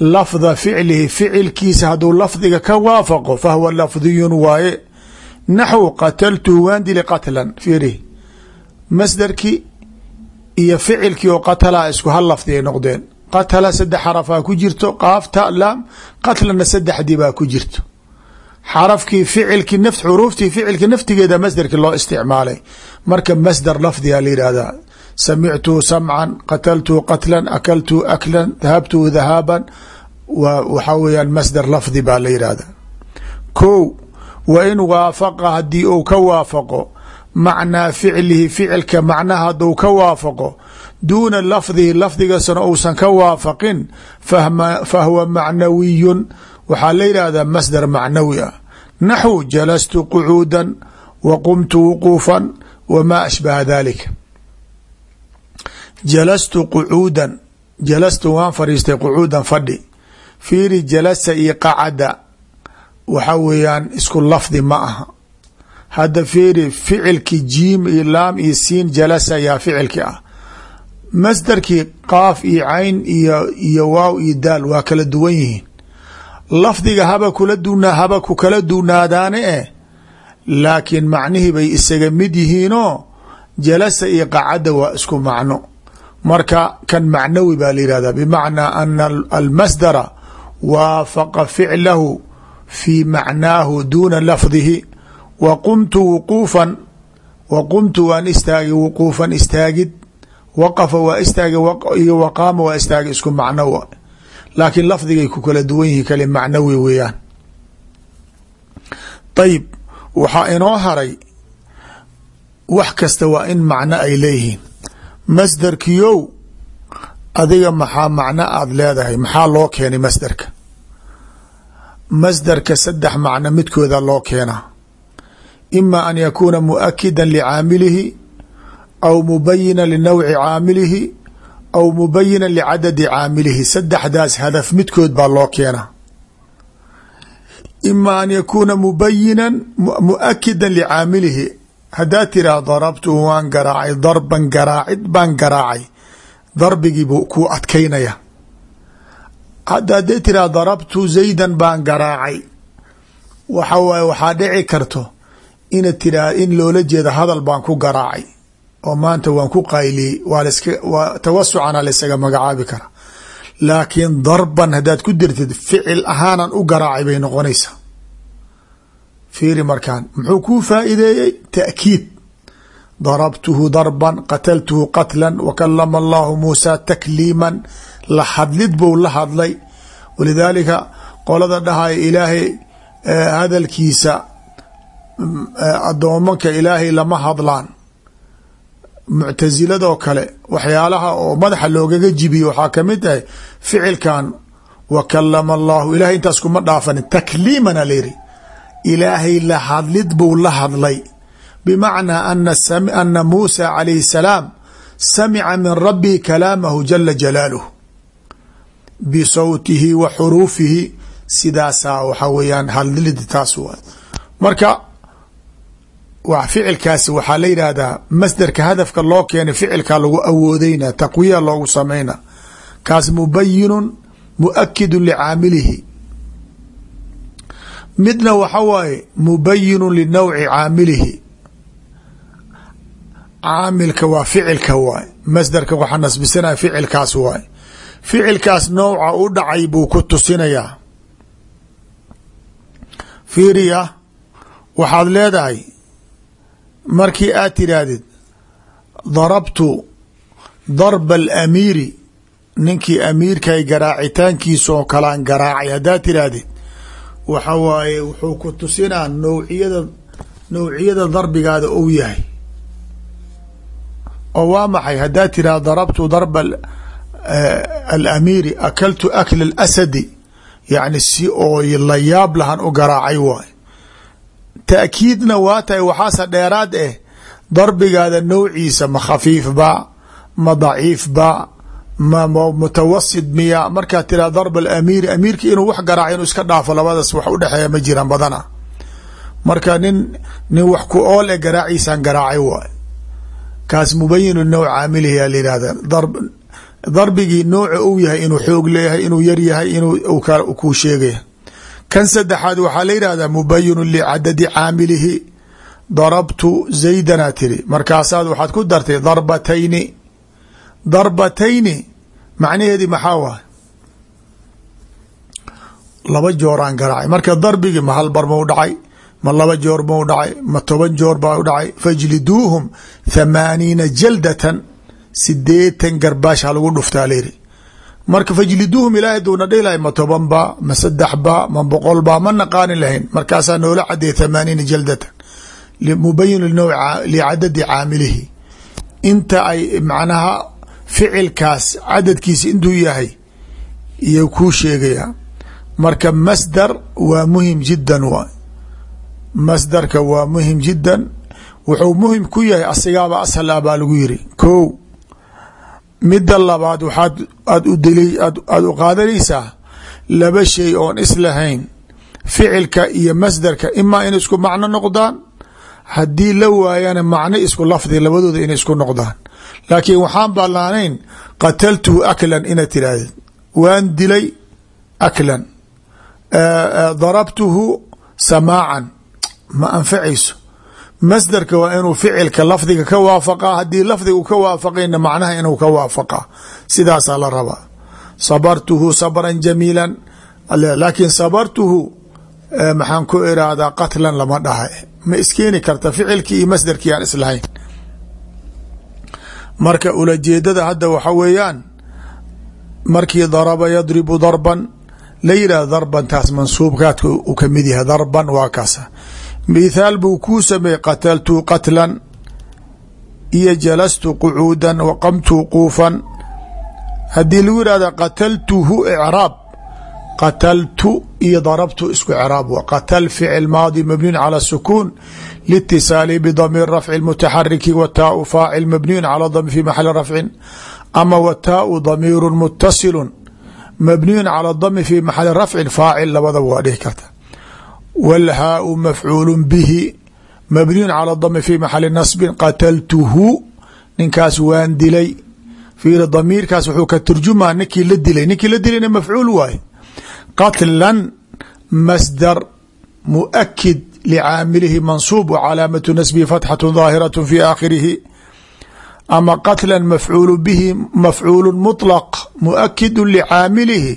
lafda ficlihi ficilkiisa hadduu lafdiga ka waafaqo fahuwa lafdiyun waaye. Naxw qataltu waan dili qatlan. Fiiri masdarkii iyo ficilkii oo qatalaa isku hal lafdi ay noqdeen qatala saddex xarafaa ku jirto qaaf ta laam qatlana saddexdii baa ku jirto. Xarafkii ficilki xuruuftii ficilka naftigeeda masdarki loo isticmaalay. Marka masdar lafdiga la yihahdaa samictu samcan qataltu qatlan akaltu aklan dahabtu dhahaaban waxaa weyaan masdar lafdi baa la yihahda ko wa in waafaqa haddii uu ka waafaqo macnaa ficlihi ficilka macnaha hadduu ka waafaqo duuna lafdihi lafdigasna uusan ka waafaqin fahuwa macnawiyun waxaa la yidhahdaa masdar macnawi ah naxwu jalastu qucuuda wa qumtu wuquufan wamaa ashbaha dalika jalastu qucuudan jalastu waan fadhiistay qucuudan fadhi fiiri jalasa iyo qacada waxa weeyaan isku lafdi ma aha hadda fiiri ficilki jiim iyo laam iyo siin jalasa yaa ficilki ah masdarkii qaaf iyo cayn iyo iyo waaw iyo daal waa kala duwan yihiin. Lafdiga haba kula duna haba ku kala dunaadaane eh laakiin macnihii bay isaga mid yihiinoo jalasa iyo qacadda waa isku macno. Marka kan macnawi baa la yihahdaa bimacnaa ana almasdara waafaqa ficlahu fii macnaahu duuna lafdihi. Wa qumtu wuquufan wa qumtu waan istaagay wuquufan istaagid waqafa waa istaagay iyo waqaama waa istaagay isku macno laakiin lafdigay ku kala duwan yihiin kale macnawi weeyaan. Ayib waxaa inoo haray wax kasta waa in macno ay leeyihiin. Masderkiyow adiga maxaa macno aada leedahay? Maxaa loo keenay masderka masderka saddex macno midkooda loo keenaa. Ima an yakuuna muakida licaamilihi aw mubayina linawci caamilihi aw mubayina licadadi caamilihi saddexdaas hadaf midkood baa loo keenaa ima an yakuuna mubayinan muakida licaamilihi haddaad tiraa darabtuhu waan garaacay darban garaacid baan garaacay darbigiibuu kuu adkaynaya hadda tiraa darabtu zaydan baan garaacay waxa waaye waxaa dhici karto ina tiraa in loola jeeda hadal baan ku garaacay oo maanta waan ku qayliyey tawasucana laysaga magacaabi kara. Laakiin darban haddaad ku dirtid ficil ahaanan u garaacay bay noqonaysaa fiiri markaan muxuu kuu faa'iideeyey? Ta'kiid. Darabtuhu darban qataltuhu qatlan wa kalama allahu muusa takliiman. La hadlid bou la hadlay. Walidaalika qolada dhahaya ilaahay hadalkiisa addoomanka ilaahay lama hadlaan muctasiladoo kale waxyaalaha oo madaxa loogaga jibiye waxaa ka mid tahay ficilkan wa kalama allahu ilahay intaas kuma dhaafanin takliimana layiri ilaahay la hadlid buu la hadlay bimacnaa ana muusa calayhi salaam samica min rabbihi kalaamahu jala jalaaluh bisawtihi wa xuruufihi sidaasaa waxaa weeyaan hadlid taas marka w ficilkaasi waxaa la yidhaahdaa masderka hadafka loo keenay ficilkaa lagu awoodeyna taqwiya loogu samayna. Kaas mubayinun muakidu licaamilihi. Midna waxa waaye mubayinu linawci caamilihi. Caamilka waa ficilka waay masderka waxaa nasbisanaya ficilkaas waay ficilkaas nouca u dhacay buu ku tusinayaa. Fiiriya waxaad leedahay markii aad tidhaahdid darabtu darba alamiiri ninkii amiirkay garaacitaankiisa oo kalaan garaacay. Haddaad tidhaahdid waxa waaye wuxuu ku tusinaa nawciyada nawciyada darbigaada ou yahay. Oo waa maxay? Haddaad tidhahda darabtu darba alamiiri akaltu akla alasadi yacni si oo la yaab lahan u garaacay waay taakiidna waa tahay waxaase dheeraad eh darbigaada nawciisa ma khafiif ba ma daciif ba ma mutawasid miya. Markaad tiraa darb alamiiri amiirki inuu wax garaaca inuu iska dhaafo labadaas wax udhexeeya ma jiraan badana. Marka nin nin wax ku ool e garaaciisaan garaacay waay. Kaas mubayinu nawc caamilihi yaa layihahda darb darbigii nooca uu yahay inuu xoog leeyahay inuu yar yahay inuu kuu sheegaya kan saddexaad waxaa la yidhahdaa mubayinu licadadi caamilihi. Darabtu zaydana tiri. Markaasaad waxaad ku dartay darbatayni. Darbatayni macnaheedii maxaa waay? Laba jooraan garaacay. Marka darbigii ma hal bar mau dhacay ma laba joor mau dhacay ma toban joor baa u dhacay. Fajliduuhum thamaaniina jaldatan sideetan garbaash ha lagu dhuftaa layiri marka fajliduuhum ilaahay duuna dhihi lahay ma toban ba ma saddex ma boqol ba ma naqaani lahayn. Markaasaa noola cadeeyay thamaaniina jaldatan. Mubayin licadadi caamilihi. Inta ay macnaha ficilkaas cadadkiisa intuu yahay iyo kuu sheegaya. Marka masdar waa muhiim jiddan waay masdarka waa muhiim jiddan. Wuxuu muhiim ku yahay asigaaba ashal ah baa lagu yiri. Ko midda labaad waxaad aad u dali aada u qaadanaysaa laba shay oon islahayn ficilka iyo masdarka imaa in isku macno noqdaan haddii la waayana macno isku lafdi labadooda inay isku noqdaan. Laakiin waxaan ballaanayn qataltuhu aklan inaad tirahdid waan dilay aklan. Darabtuhu samaacan. Ma anfacayso masdarka waa inuu ficilka lafdiga ka waafaqaa haddii lafdigu ka waafaqayna macnaha inuu ka waafaqaa sidaasaa la rabaa sabartuhu sabran jamiilan. Laakiin sabartuhu maxaan ku irahdaa qatlan lama dhaha ma iskeeni karta ficilkii iyo masdarkii aan islahayn. Marka ulajeedada hadda waxa weeyaan markii daraba yadribu darban la yidhahdo darban taas mansuubkaadka uu ka mid yahay darban waa kaasa mithaal buu kuu sameeyey qataltu qatlan iyo jalastu qucuudan waqamtu quufan haddii lagu yihahda qataltuhu icraab qataltu iyo darabtu isku craab w qatal ficil maadi mabniyu calى sukuun litisaali bdamiir rafci mutaxariki wataau faacil mabniyu calى dami fi maxali rafcin ama wataau damiiru mutasilu mabniyu calى dami fi maxali rafcin faacil labadaba waa dhihi karta wlhaau mafcuulu bihi mabniyu calى dami fi maxali nasbin qataltuhu ninkaas waan dilay fiiri damiirkaas wuxuu ka turjumaa ninkii la dilay ninkii la dilayna mafcuul waaye qatlan masdar muakid licaamilihi mansuub wcalaamatu nasbihi fatxatu daahiraة fi aakhirihi ama qatla mafcuulu bihi mafcuulu muطlaq muakidu licaamilihi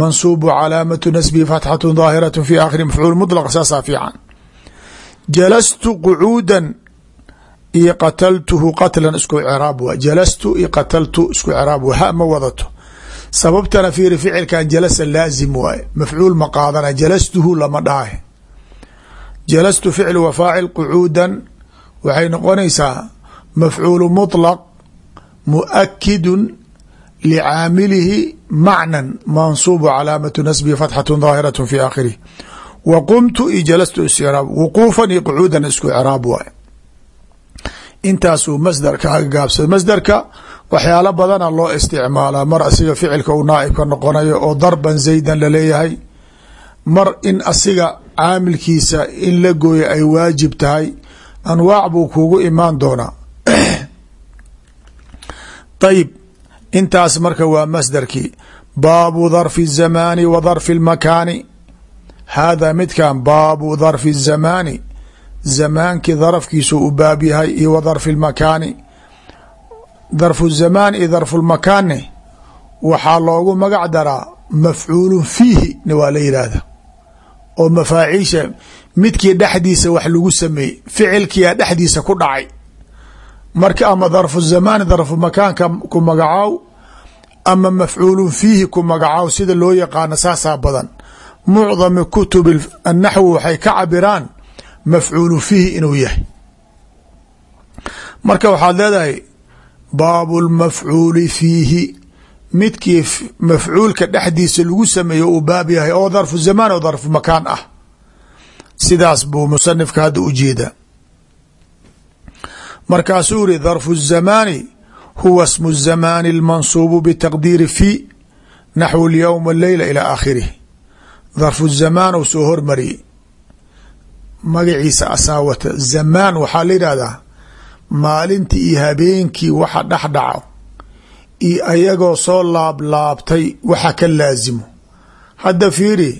mansuubu calaamatu nasbihi fatxatu daahiratu fi aakhiri mafcuul muطlaq saasaa fiican jalastu qucuudan iyo qataltuhu qatlan isku ciraab wa jalastu iyo qataltu isku ciraab wa ha ma wadato. Sababtana fiiri ficilkan jalasa laazim waaye mafcuul ma qaadana jalastuhu lama dhaahe. Jalastu ficl wa faacil qucuudan waxay noqonaysaa mafcuulu muطlaq muakidun licaamilihi macnan mansuub calaamatu nasbihi fatxatu daahiraة fi aakhirih wa qumtu iyo jalastu iscraab wuquufan iyo qucuudan isku craab waaye intaasuu masdarka gaabsada masdarka waxyaalo badana loo isticmaalaa mar asiga ficilka uu naaib ka noqonayo oo darban zaydan la leeyahay mar in asiga caamilkiisa in la gooyo ay waajib tahay anwaac buu kugu imaan doonaa ayib intaas marka waa masdarkii baabu darfi الzamaani wa darfi اlmakaani hada midkan baabu darfi الzamaani zamaankii darafkiisu u baab yahay iyo wa darfi اlmakaani darfu zamaan iyo darfu lmakaanne waxaa loogu magac daraa mafcuulu fiihi na waa la yidhaahda oo mafaaciisha midkii dhexdiisa wax lagu sameeyey ficilkiyaa dhexdiisa ku dhacay marka ama darfu zamaani darfu makaanka ku magacaaw ama mafcuulu fiihi ku magacaaw sida loo yaqaano saasaa badan. Mucdami kutub annaxwi waxay ka cabiraan mafcuulu fiihi inuu yahay. Marka waxaad leedahay baabu lmafcuuli fiihi midkii mafcuulka dhexdiisa lagu sameeyo uu baab yahay oo darfu zamaan oo darfu makaan ah. Sidaas buu musanifka hadda u jeedaa markaasuu iri darfu الzamaani huwa smu الzamaani اlmansuubu bitaqdiiri fi naxwu اlyowm اleyla ilى aakhirih darfu zamaan uu soo hormariyey magaciisa asaawata zamaan waxaa la yidhahdaa maalintii iyo habeenkii waxa dhex dhaco iyo ayagoo soo laablaabtay waxa ka laasimo hadda fiiri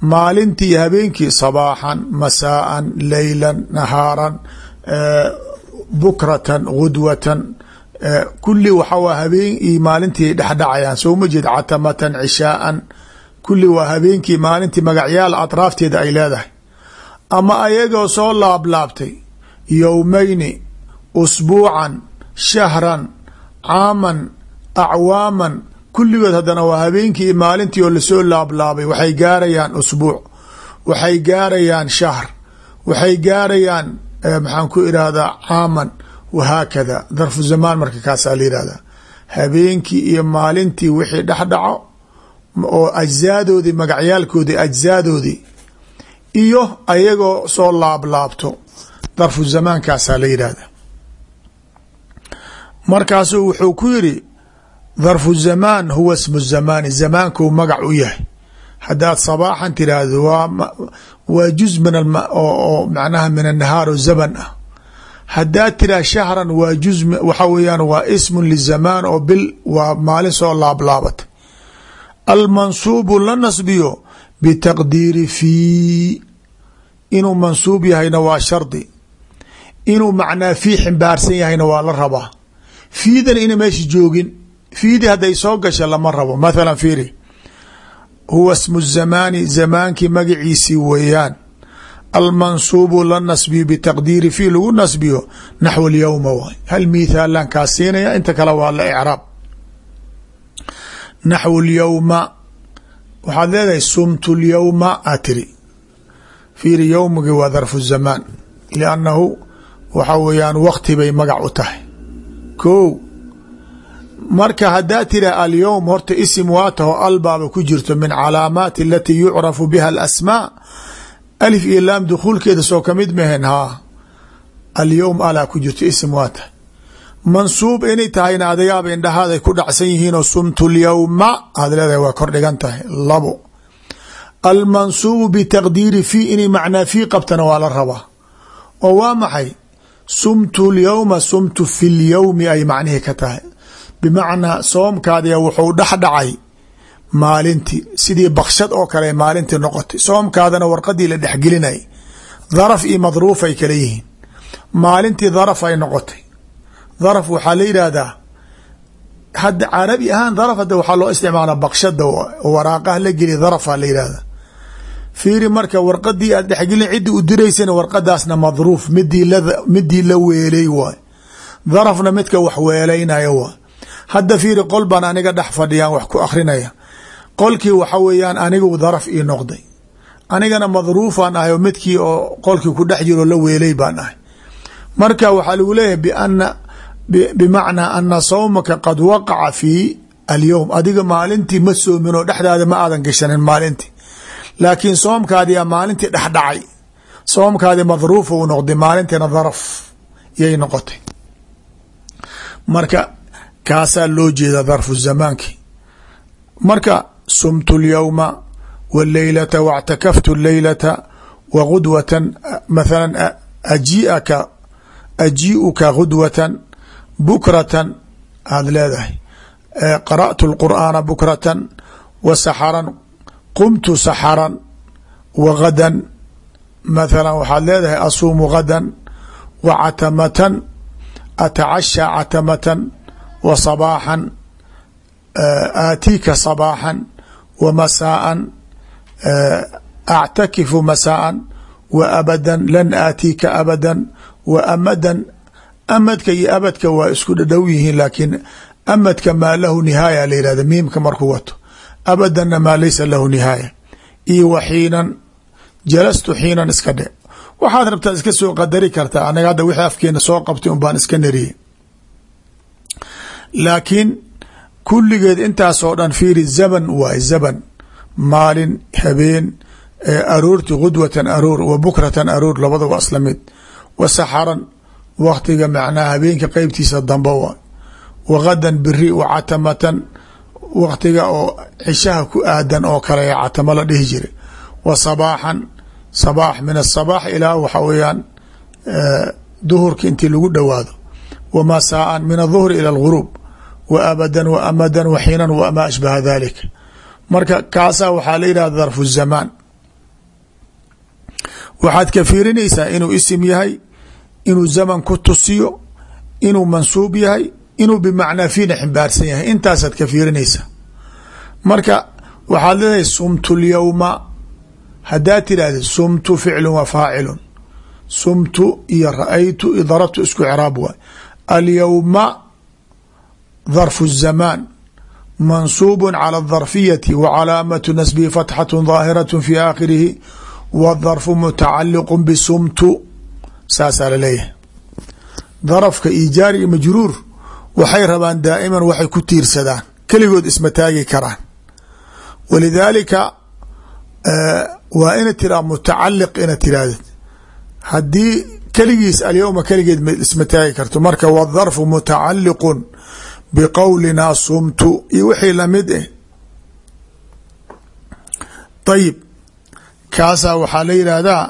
maalintii iyo habeenkii sabaaxan masaaan leylan nahaaran bukratan gudwatan kulli waxaa habeen iyo maalintii dhexdhacayaan soo ma jeed catamatan cishaaan kulli waa habeenkii maalintii magacyaal atraafteeda ay leedahay. Ama ayagoo soo laablaabtay yowmayni usbuucan shahran caaman acwaaman kulligood haddana waa habeenkii iyo maalintii oo la soo laablaabay waxay gaarayaan usbuuc waxay gaarayaan shahr waxay gaarayaan maxaan ku irahdaa caaman wahaakada darfu zamaan marka kaasaa la yihahdaa habeenkii iyo maalintii wixii dhex dhaco oo ajzaadoodii magacyaalkoodii ajzaadoodii iyo ayagoo soo laablaabto darfu zamaankaasaa la yidhaahda markaasuu wuxuu ku yiri darfu zamaan huwa smu zamaani zamaankuu magac u yahay haddaad sabaaxan tiraahdo waa juz oo macnaha min annahaar oo zaman ah. Haddaad tiraah shahran waa juz waxa weeyaan waa ismun lizamaan oo bil waa maalin soo laablaabatay almansuubu la nasbiyo bitaqdiiri fii inuu mansuub yahayna waa shardi. Inuu macnaa fii ximbaarsan yahayna waa la rabaa. Fiidan ina meesha joogin fiidii hadday soo gasha lama rabo mathalan fiiri huwa smu zamaani zamaankii magaciisii weeyaan. Almansuubu la nasbiyo bitaqdiiri fi lagu nasbiyo naxw lyowma waay hal mithaalan kaa siinaya inta kale waa la icraab. Naxw lyowma waxaad leedahay sumtu lyowma aa tiri fiiri yowmigii waa darfu zamaan. Liannahu waxa weeyaan wakti bay magac u tahay. Ko marka haddaa tira alyowm horta isim waataho albaaba ku jirto min calaamaati alatii yucrafu biha alasmaa alif iyo laam dukhuulkeeda soo ka mid mahen haa alyowm alaa ku jirto isim waa mansuub inay tahayna adagaaba indhahaaday ku dhacsan yihiinoo sumtu lyowma aad leedahay waa kor dhigan tahay labo. Almansuubu bitaqdiiri fi inay macnaa fii qabtana waa la rabaa. Oo waa maxay? Sumtu lyowma sumtu fi lyowmi ay macnihii ka tahay bimacnaa soomkaadiya wuxuu dhexdhacay maalintii sidii bakshad oo kale maalintii noqotay. Soomkaadana warqadii la dhexgelinay daraf iyo madruuf ay kala yihiin. Maalintii daraf ay noqotay. Daraf waxaa la yidhaahdaa hadda carabi ahaan daraf hadda waxaa loo isticmaala bakshada waraaqaha la geliya darafa la yidhahda fiiri marka warqadii aad dhexgelin ciddi u diraysana warqadaasna madruuf midii midii la weelay waay. Darafna midka wax weelaynaya waay hadda fiiri qol baan aniga dhex fadhiyaan wax ku akrinaya qolkii waxa weeyaan anigu daraf ii noqday. Anigana madruufaan ahay oo midkii oo qolkii ku dhex jiro la weelay baan ahay. Marka waxaa lagu leeyahay biana bimacnaa ana sawmaka qad waqaca fi alyowm adiga maalintii ma soomin oo dhexdaada ma aadan gashanin maalintii. Laakiin soomkaadiyaa maalintii dhexdhacay soomkaadii madruufa uu noqday maalintiina daraf yay noqotay. Marka kaasaa loo jeedaa darfu zamaanki marka sumtu lyowma wاleylata wاctakaftu leylata wagudwatan mathala ajiaka ajiiuka gudwatan bukratan aad leedahay. E, qara'tu lqur'aana bukratan wa saxaran qumtu saxaran wa gadan mathala waxaad leedahay asuumu gadan wa catamatan atacashaa catamatan wa sabaaxan aatiika sabaaxan wa masaaan actakifu masaaan wa abadan lan aatiika abadan wa amadan amadka iyo abadka waa isku dhadhow yihiin laakiin amadka maa lahu nihaaya la yihahda miimka markuu wato abadanna maa laysa lahu nihaaya iyo wa xiinan jalastu xiinan iska dhe. Waxaad rabtaa iska soo qadari kartaa anaga hadda wixii afkeena soo qabtay un baan iska nariyey laakiin kulligeed intaasoo dhan fiiri zaban waay zaban. Maalin habeen aroorti gudwatan aroor wa bukratan aroor labada waa isla mid. Wa saxaran waktiga macnaha habeenka qeybtiisa dambe waay wa gadan biri wa catamatan waktiga oo cishaha ku aadan oo kale ee catamo la dhihi jiray. Wa sabaaxan sabaax min asabaax ilaa waxa weeyaan duhurka intii lagu dhowaado wa masaaan min aلظuhri ilى اlgurub wa abadan wa amadan wa xiinan wa maa ashbaha dalika marka kaasaa waxaa la yidhahda darfu zamaan waxaad ka fiirinaysaa inuu isim yahay inuu zaman ku tusiyo inuu mansuub yahay inuu bimacnaa fiina ximbaarsan yahay intaasaad ka fiirinaysaa marka waxaad leedahay sumtu lyowma haddaad tidhahdid sumtu ficlu wa faacilun sumtu iyo ra-aytu iyo darabtu isku craab waay alyowma darfu الzamaan mansuub calى الdarfiyati wa calaamatu nasbihi fatxaة ظaahiraة fi aakhirihi wاdarfu mutacaliq bisumtu saasaa laleeyahay darafka ijaari iyo majruur waxay rabaan daa'iman waxay ku tiirsadaan keligood isma taagi karaan walidaalika waa ina tiraa mutacaliq ina tirahdid haddii keligiis alyowma keligeed isma taagi karto. Marka wاdarfu mutacaliqu bqowlinaa sumtu. Iyo wixii la mid eh. Ayib kaasaa waxaa la yidhaahdaa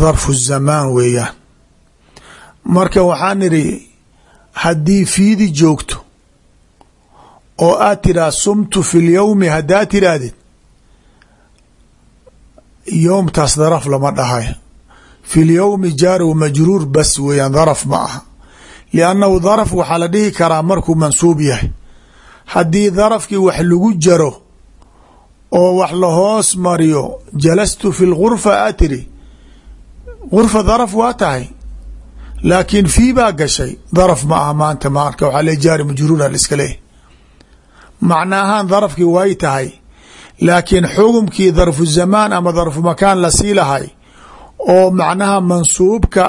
darfu zamaan weeyaan marka waxaan idhi haddii fiidi joogto oo aad tidhaah sumtu fi lyowmi haddaad tidhaahdid yowmtaas daraf lama dhahayo fi lyowmi jaari wa majruur bas weeyaan daraf ma aha. Liannahu daraf waxaa la dhihi karaa markuu mansuub yahay. Haddii darafkii wax lagu jaro oo wax lahoos mariyo jalastu fi lgurfa aa tiri gurfa daraf waa tahay. Laakiin fii baa gashay daraf ma aha maanta marka waxaa le jaari majruura iska leeyahy macna ahaan darafkii way tahay laakiin xugumkii darfu zamaan ama darfu makaan la sii lahay oo macnaha mansuubka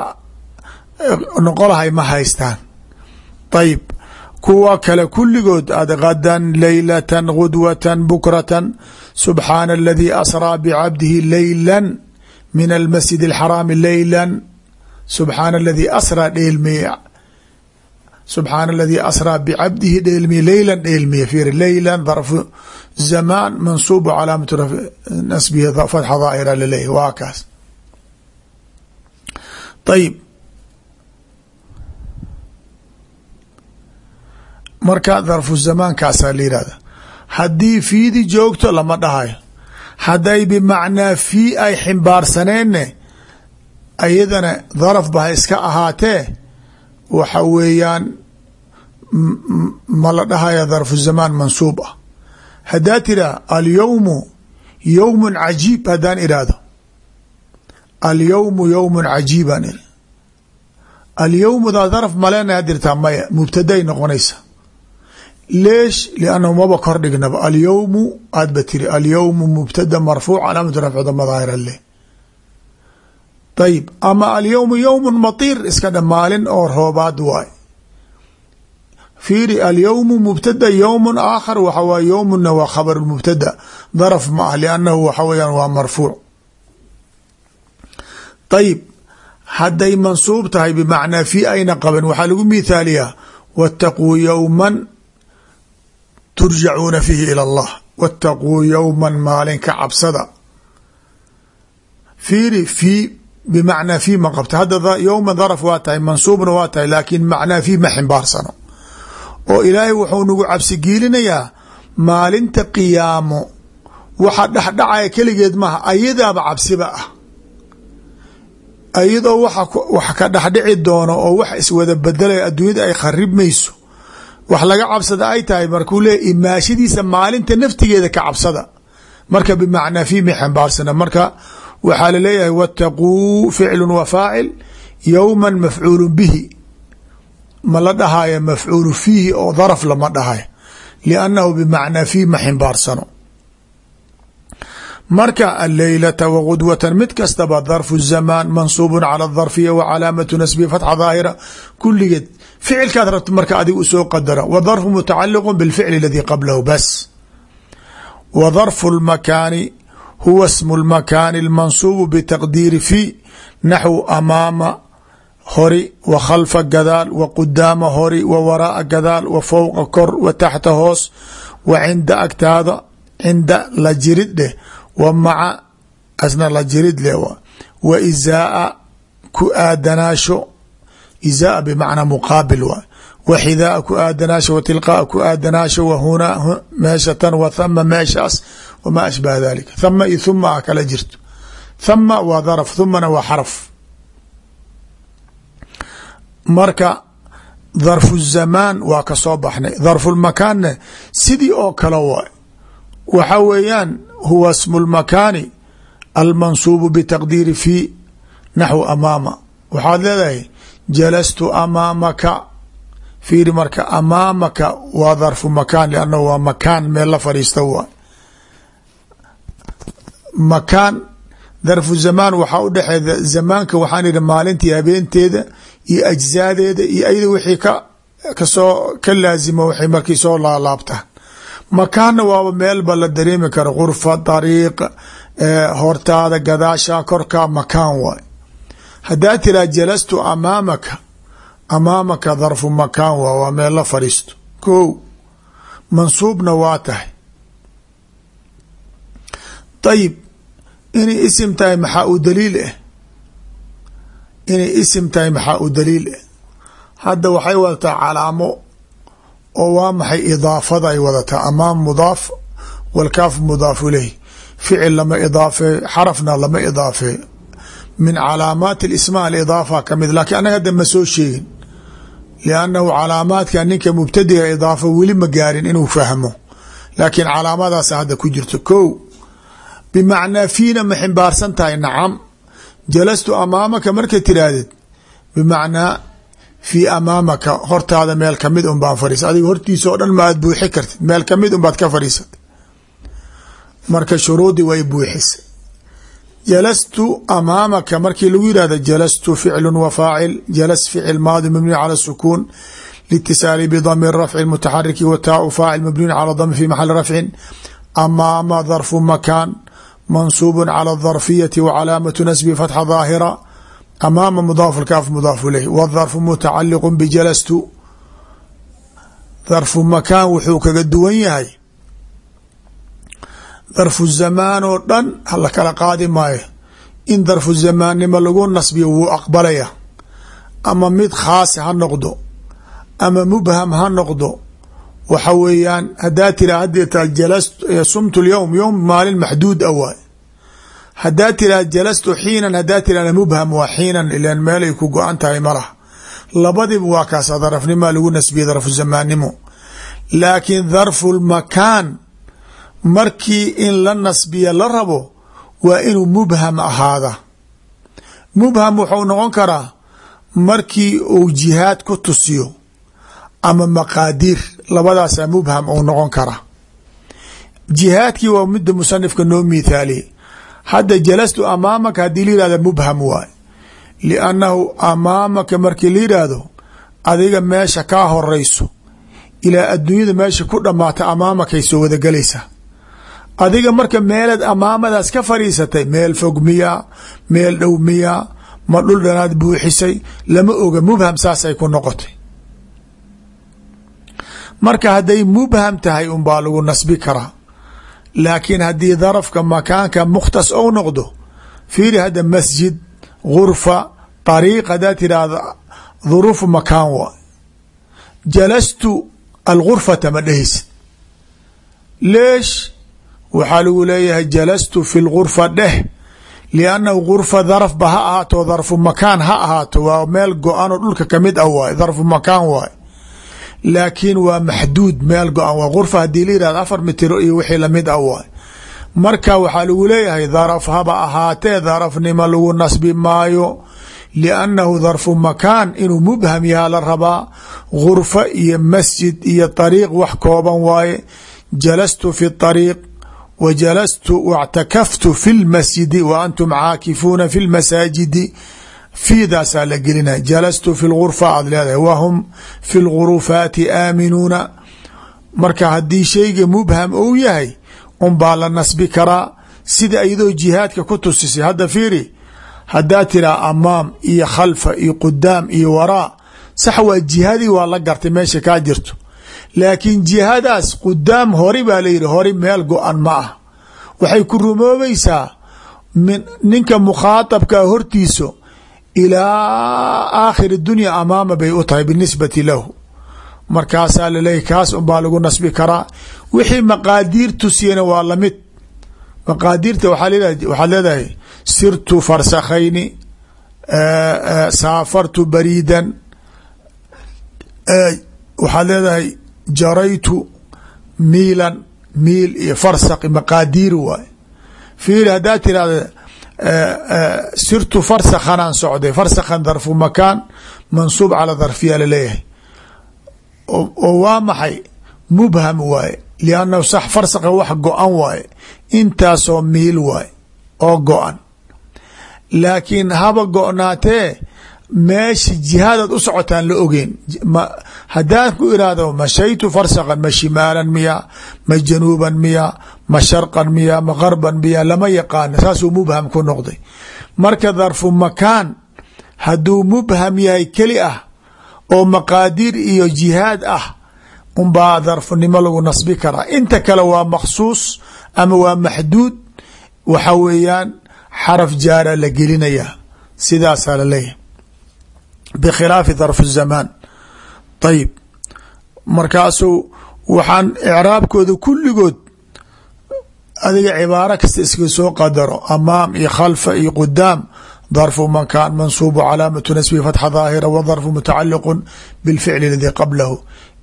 noqo lahay ma haystaan. Ayib kuwa kale kulligood ad gadan leylatan gudwatan bukratan subxaana aladii asraa bicabdihi leyla min almasjid alxaraami leyla subxaana aladii asraa dheelmiye subxaana aladii asraa bicabdihi dheelmiye leylan dheelmiye fiiri leylan darfu zamaan mansuub calaamatu nasbihi fatxa daahira laleeyahy waa ayib marka darfu zamaankaasaa la yihahda haddii fiidi joogto lama dhahayo. Hadday bimacnaa fii ay ximbaarsaneenne ayadana daraf ba ha iska ahaatee waxa weeyaan ma la dhahaya darfu zamaan mansuub ah. Haddaa tiraa alyowmu yowmun cajiib haddaan idhaahdo alyowmu yowmun cajiibaan iri alyowmudaa daraf maleenayaa dirtaa maya mubtaday noqonaysa. Leesh liannahu maba kor dhignaba. Alyowmu aad ba tiri alyowmu mubtada marfuuc calaamatu rafcda madaahira leh ayib ama alyowmu yowmun matiir iska dha maalin oo roobaad waay. Fiiri alyowmu mubtada yowmun aakhar waxa waay yowmuna waa khabar mubtada. Daraf ma ah liannahu waxa weyaan waa marfuuc ayib hadday mansuub tahay bimacnaa fi ayna qaban waxaa lagu mithaaliyaa waataquu yowman turjacuuna fiihi ila allah waataquu yowman maalin ka cabsada. fiiri fii bimacnaa fii ma qabta hadda yowma daraf waa tahay mansuubna waa tahay laakiin macnaa fii ma ximbaarsano oo ilaahay wuxuu nagu cabsi geelinayaa maalinta qiyaamo waxa dhexdhacaya keligeed maaha ayadaaba cabsiba ah ayadoo wax ka dhexdhici doono oo wax iswada bedelaya adduunyada ay kharibmayso wax laga cabsada ay tahay markuu leeya imaashadiisa maalinta naftigeeda ka cabsada. Marka bimacnaa fii ma xambaarsana marka waxaa la leeyahay wataquu ficlu wa faacil yowma mafcuulu bihi. Ma la dhahayo mafcuulu fiihi oo daraf lama dhahayo liannahu bimacnaa fii ma ximbaarsano marka alleylata wagudwatan mid kastaba darfu zamaan mansuubun cala darfiya wa calaamatu nasbihi fatxa daahira kulligeed. Ficilkaad rabta marka adig u soo qadara wa darfu mutacaliqu bilficli aladii qablahu bas. Wa darfu lmakaani huwa smu lmakaani almansuubu bitaqdiiri fi naxwu amaama hori wa khalfa gadaal wa qudaama hori wa waraaa gadaal wa fowqa kor wa taxta hoos wa cinda agtaada cinda la wa maca asna la jirid leh wa isaaa ku aadanaasho isaaa bimacnaa muqaabil waay wa xidaaa ku aadanaasho wa tilqaaa ku aadanaasho wa hunaa meesha tan wa thama meeshaas wamaa ashbaha dalika thama iyo thuma a kala jirto. Thama waa daraf thumana waa xaraf. Marka darfu zamaan waa ka soo baxnay. Darfulmakaanna sidii oo kale waay. Waxa weeyaan huwa smu lmakaani almansuubu bitaqdiiri fi naxwi amaama. Waxaad leedahay jalastu amaamaka. Fiiri marka amaamaka waa darfu makaan liannahu waa makaan meel la fadhiista waay makaan darfu zamaan waxaa u dhexeeda zamaanka waxaan ihi maalintii habeenteeda iyo ajzaadeeda iyo ayada wixii ka ka soo ka laazimo waxay markii soo laalaabtaan makaanna waaba meelba la dareemi karo gurfa dariiq hortaada gadaasha korka makaan waay. Haddaa tiraa jalastu amaamaka amaamaka darfu makaan waa waa meel la fadhiisto ko mansuubna waa tahay. Ayib inay isim tahay maxaa u daliil ah inay isim tahay maxaa u daliil ah hadda waxay wadataa calaamo oo waa maxay idaafada ay wadataa? Amaam mudaaf walkaaf mudaaf ileyh ficil lama idaafeeyo xarafna lama idaafeeyo min calaamaati isma alidaafa ka mid lakiin anaga hadda ma soo sheegin. Liannahu calaamaadka ninka mubtadiga idaafa weli ma gaarin inuu fahmo. Laakiin calaamadaasa hadda ku jirto. Ko bimacnaa fiina ma ximbaarsan tahay? Nacam. Jalastu amaamaka marka tiraahdeed bimacnaa fii amaamaka hortaada meel ka mid un baan fadhiisa. Adiga hortiisa oo dhan ma aad buuxi kartid. Meel ka mid un baad ka fadhiisatay marka shuruudii way buuxisay. Jalastu amaamaka markii lagu yihahdo jalastu ficlu wa faacil jalas ficil maadi mabniy cala sukuun litisaali bdami rafci mutaxariki wa faacil mabniyu cala dami fi maxali rafcin amaama darfu makaan mansuub cala darfiyati wa calaamatu nasbi fatxa daahira amaama mudaafu kaaf mudaafu ilayh wdarfu mutacaliqu bijalastu darfu makaan wuxuu kaga duwan yahay darfu zamaan oo dhan la kala qaadi maayo in darfu zamaannimo lagu nasbiyo wuu aqbalaya ama mid khaasi ha noqdo ama mubham ha noqdo waxa weeyaan hadaa tira hadeeta sumtu lyowm yowm maalin maxduud a waay hadaa tiraha jalastu xiinan hadaa tirahda mubham waa xiinan ilan meelay ku go-an tahay malaha labadiba waa kaas darafnima lagu nasbiya darfu zamaannimo. Laakiin darfu lmakaan markii in la nasbiya la rabo waa inuu mubham ahaada. Mubham wuxuu noqon karaa markii uu jihaad ku tusiyo ama maqaadiir labadaasa mubham uu noqon karaa. Jihaadkii waa mida musanifka noo mithaaliye hadda jalastu amaamaka haddii la yihahda mubham waay. Liannahu amaamaka markii la adiga meesha kaa horeyso ilaa adduunyada meesha ku dhamaata amaamakay soo wadagelaysaa adiga marka meelaad amaamadaas ka fadhiisatay meel fog miyaa meel dhow miyaa ma dhul dhanaad buuxisay lama oga mubham saasay ku noqotay. Marka hadday mubham tahay unbaa lagu nasbi karaa laakiin haddii darafka makaanka mukhtas ou noqdo fiiri hadda masjid gurfa ariiq haddaa tiraahdo dhuruufu makaan waay jalastu algurfata ma dhehaysid leesh waxaa lagu leeyahay jalastu fi lgurfa dheh liannahu gurfa darafba ha ahaato darfu makaan ha ahaato waa meel go-anoo dhulka ka mid ah waay darfu makaan waay laakiin waa maxduud meel go-an. Waa gurfa haddii la yihahdo afar mitiro iyo wixii la mid ah waay. Marka waxaa lagu leeyahay daraf haba ahaatee darafnima lagu nasbi maayo liannahu darfu makaan inuu mubham yahaa la rabaa gurfa iyo masjid iyo ariiq wax kooban waaye. Jalastu fi ariiq wa jalastu fi lmasjidi wa antum caakifuuna fi lmasaajidi fiidaasaa la gelinaya jalastu fi lgurfa aad leedahay wahum fi lgurufaati aaminuuna. Marka haddii shayga mubham ou yahay unbaa la nasbi karaa. Sida iyadoo jihaadka ku tusisay hadda fiiri haddaa tiraa amaam iyo khalfa iyo qudaam iyo waraa sax waa jihadii waa la gartay meesha kaa jirto. Laakiin jihadaas qudaam hori baa layihi hori meel go-an ma ah. Waxay ku rumoobaysaa ninka mukhaaطabka hortiiso ilaa aakhiri dunya amaama bay u tahay binisbati lahu. Markaasaa laleeyahy kaas unbaa lagu nasbi karaa. Wixii maqaadiir tusiyana waa la mid maqaadiirta waxaad leedahay sirtu farsakhayni saafartu bariidan waxaad leedahay jaraytu miilan miil iyo farsaqi maqaadiir waay. Fiiri haddaad tirahda sirtu farsakhanaan socday. Farsakhan darfu makaan mansuub cala darfiya la leeyahay oo waa maxay? Mubham waaye. Liannahu sax farsakha wax go-an waaye. Intaasoo miil waaye. Oo go-an. Laakiin haba go-naatee meesha jihaadaad u socotaan la ogeyn haddaan ku irahdo mashaytu farsakhan ma shimaalan miya ma januuban miya ma sharqan miya ma garban miya lama yaqaano saasuu mubham ku noqday. Marka darfu makaan hadduu mubham yahay keli ah oo maqaadiir iyo jihaad ah unbaa darfunimo lagu nasbi karaa. Inta kale waa maksuus ama waa maxduud waxa weeyaan xaraf jaara la gelinaya sidaasaa la leeyahay bkhilaafi darf الzamaan ayib markaasuu waxaan icraabkooda kulligood adiga cibaaro kasta iska soo qadaro amaam iyo khalfa iyo qudaam darfu man kan mansuubu calaamatu nasbihi fatxa daahira wa darfu mutacaliqu bilficli aladii qablahu.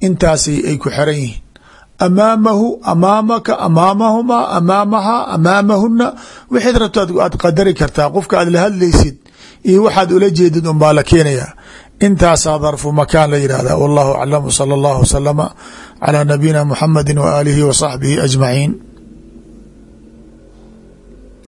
Intaasay ay ku xiran yihiin. Amaamahu amaamaka amaamahumaa amaamahaa amaamahuna wixaad rabto aad qadari kartaa qofka aad la hadlaysid iyo waxaad ula jeedid unbaa la keenayaa. Intaasaa darfu makaan la yihahda wallahu aclam sala allahu wasalama calaa nabiyina muxamadi waaalihi wa saxbihi ajmaciin.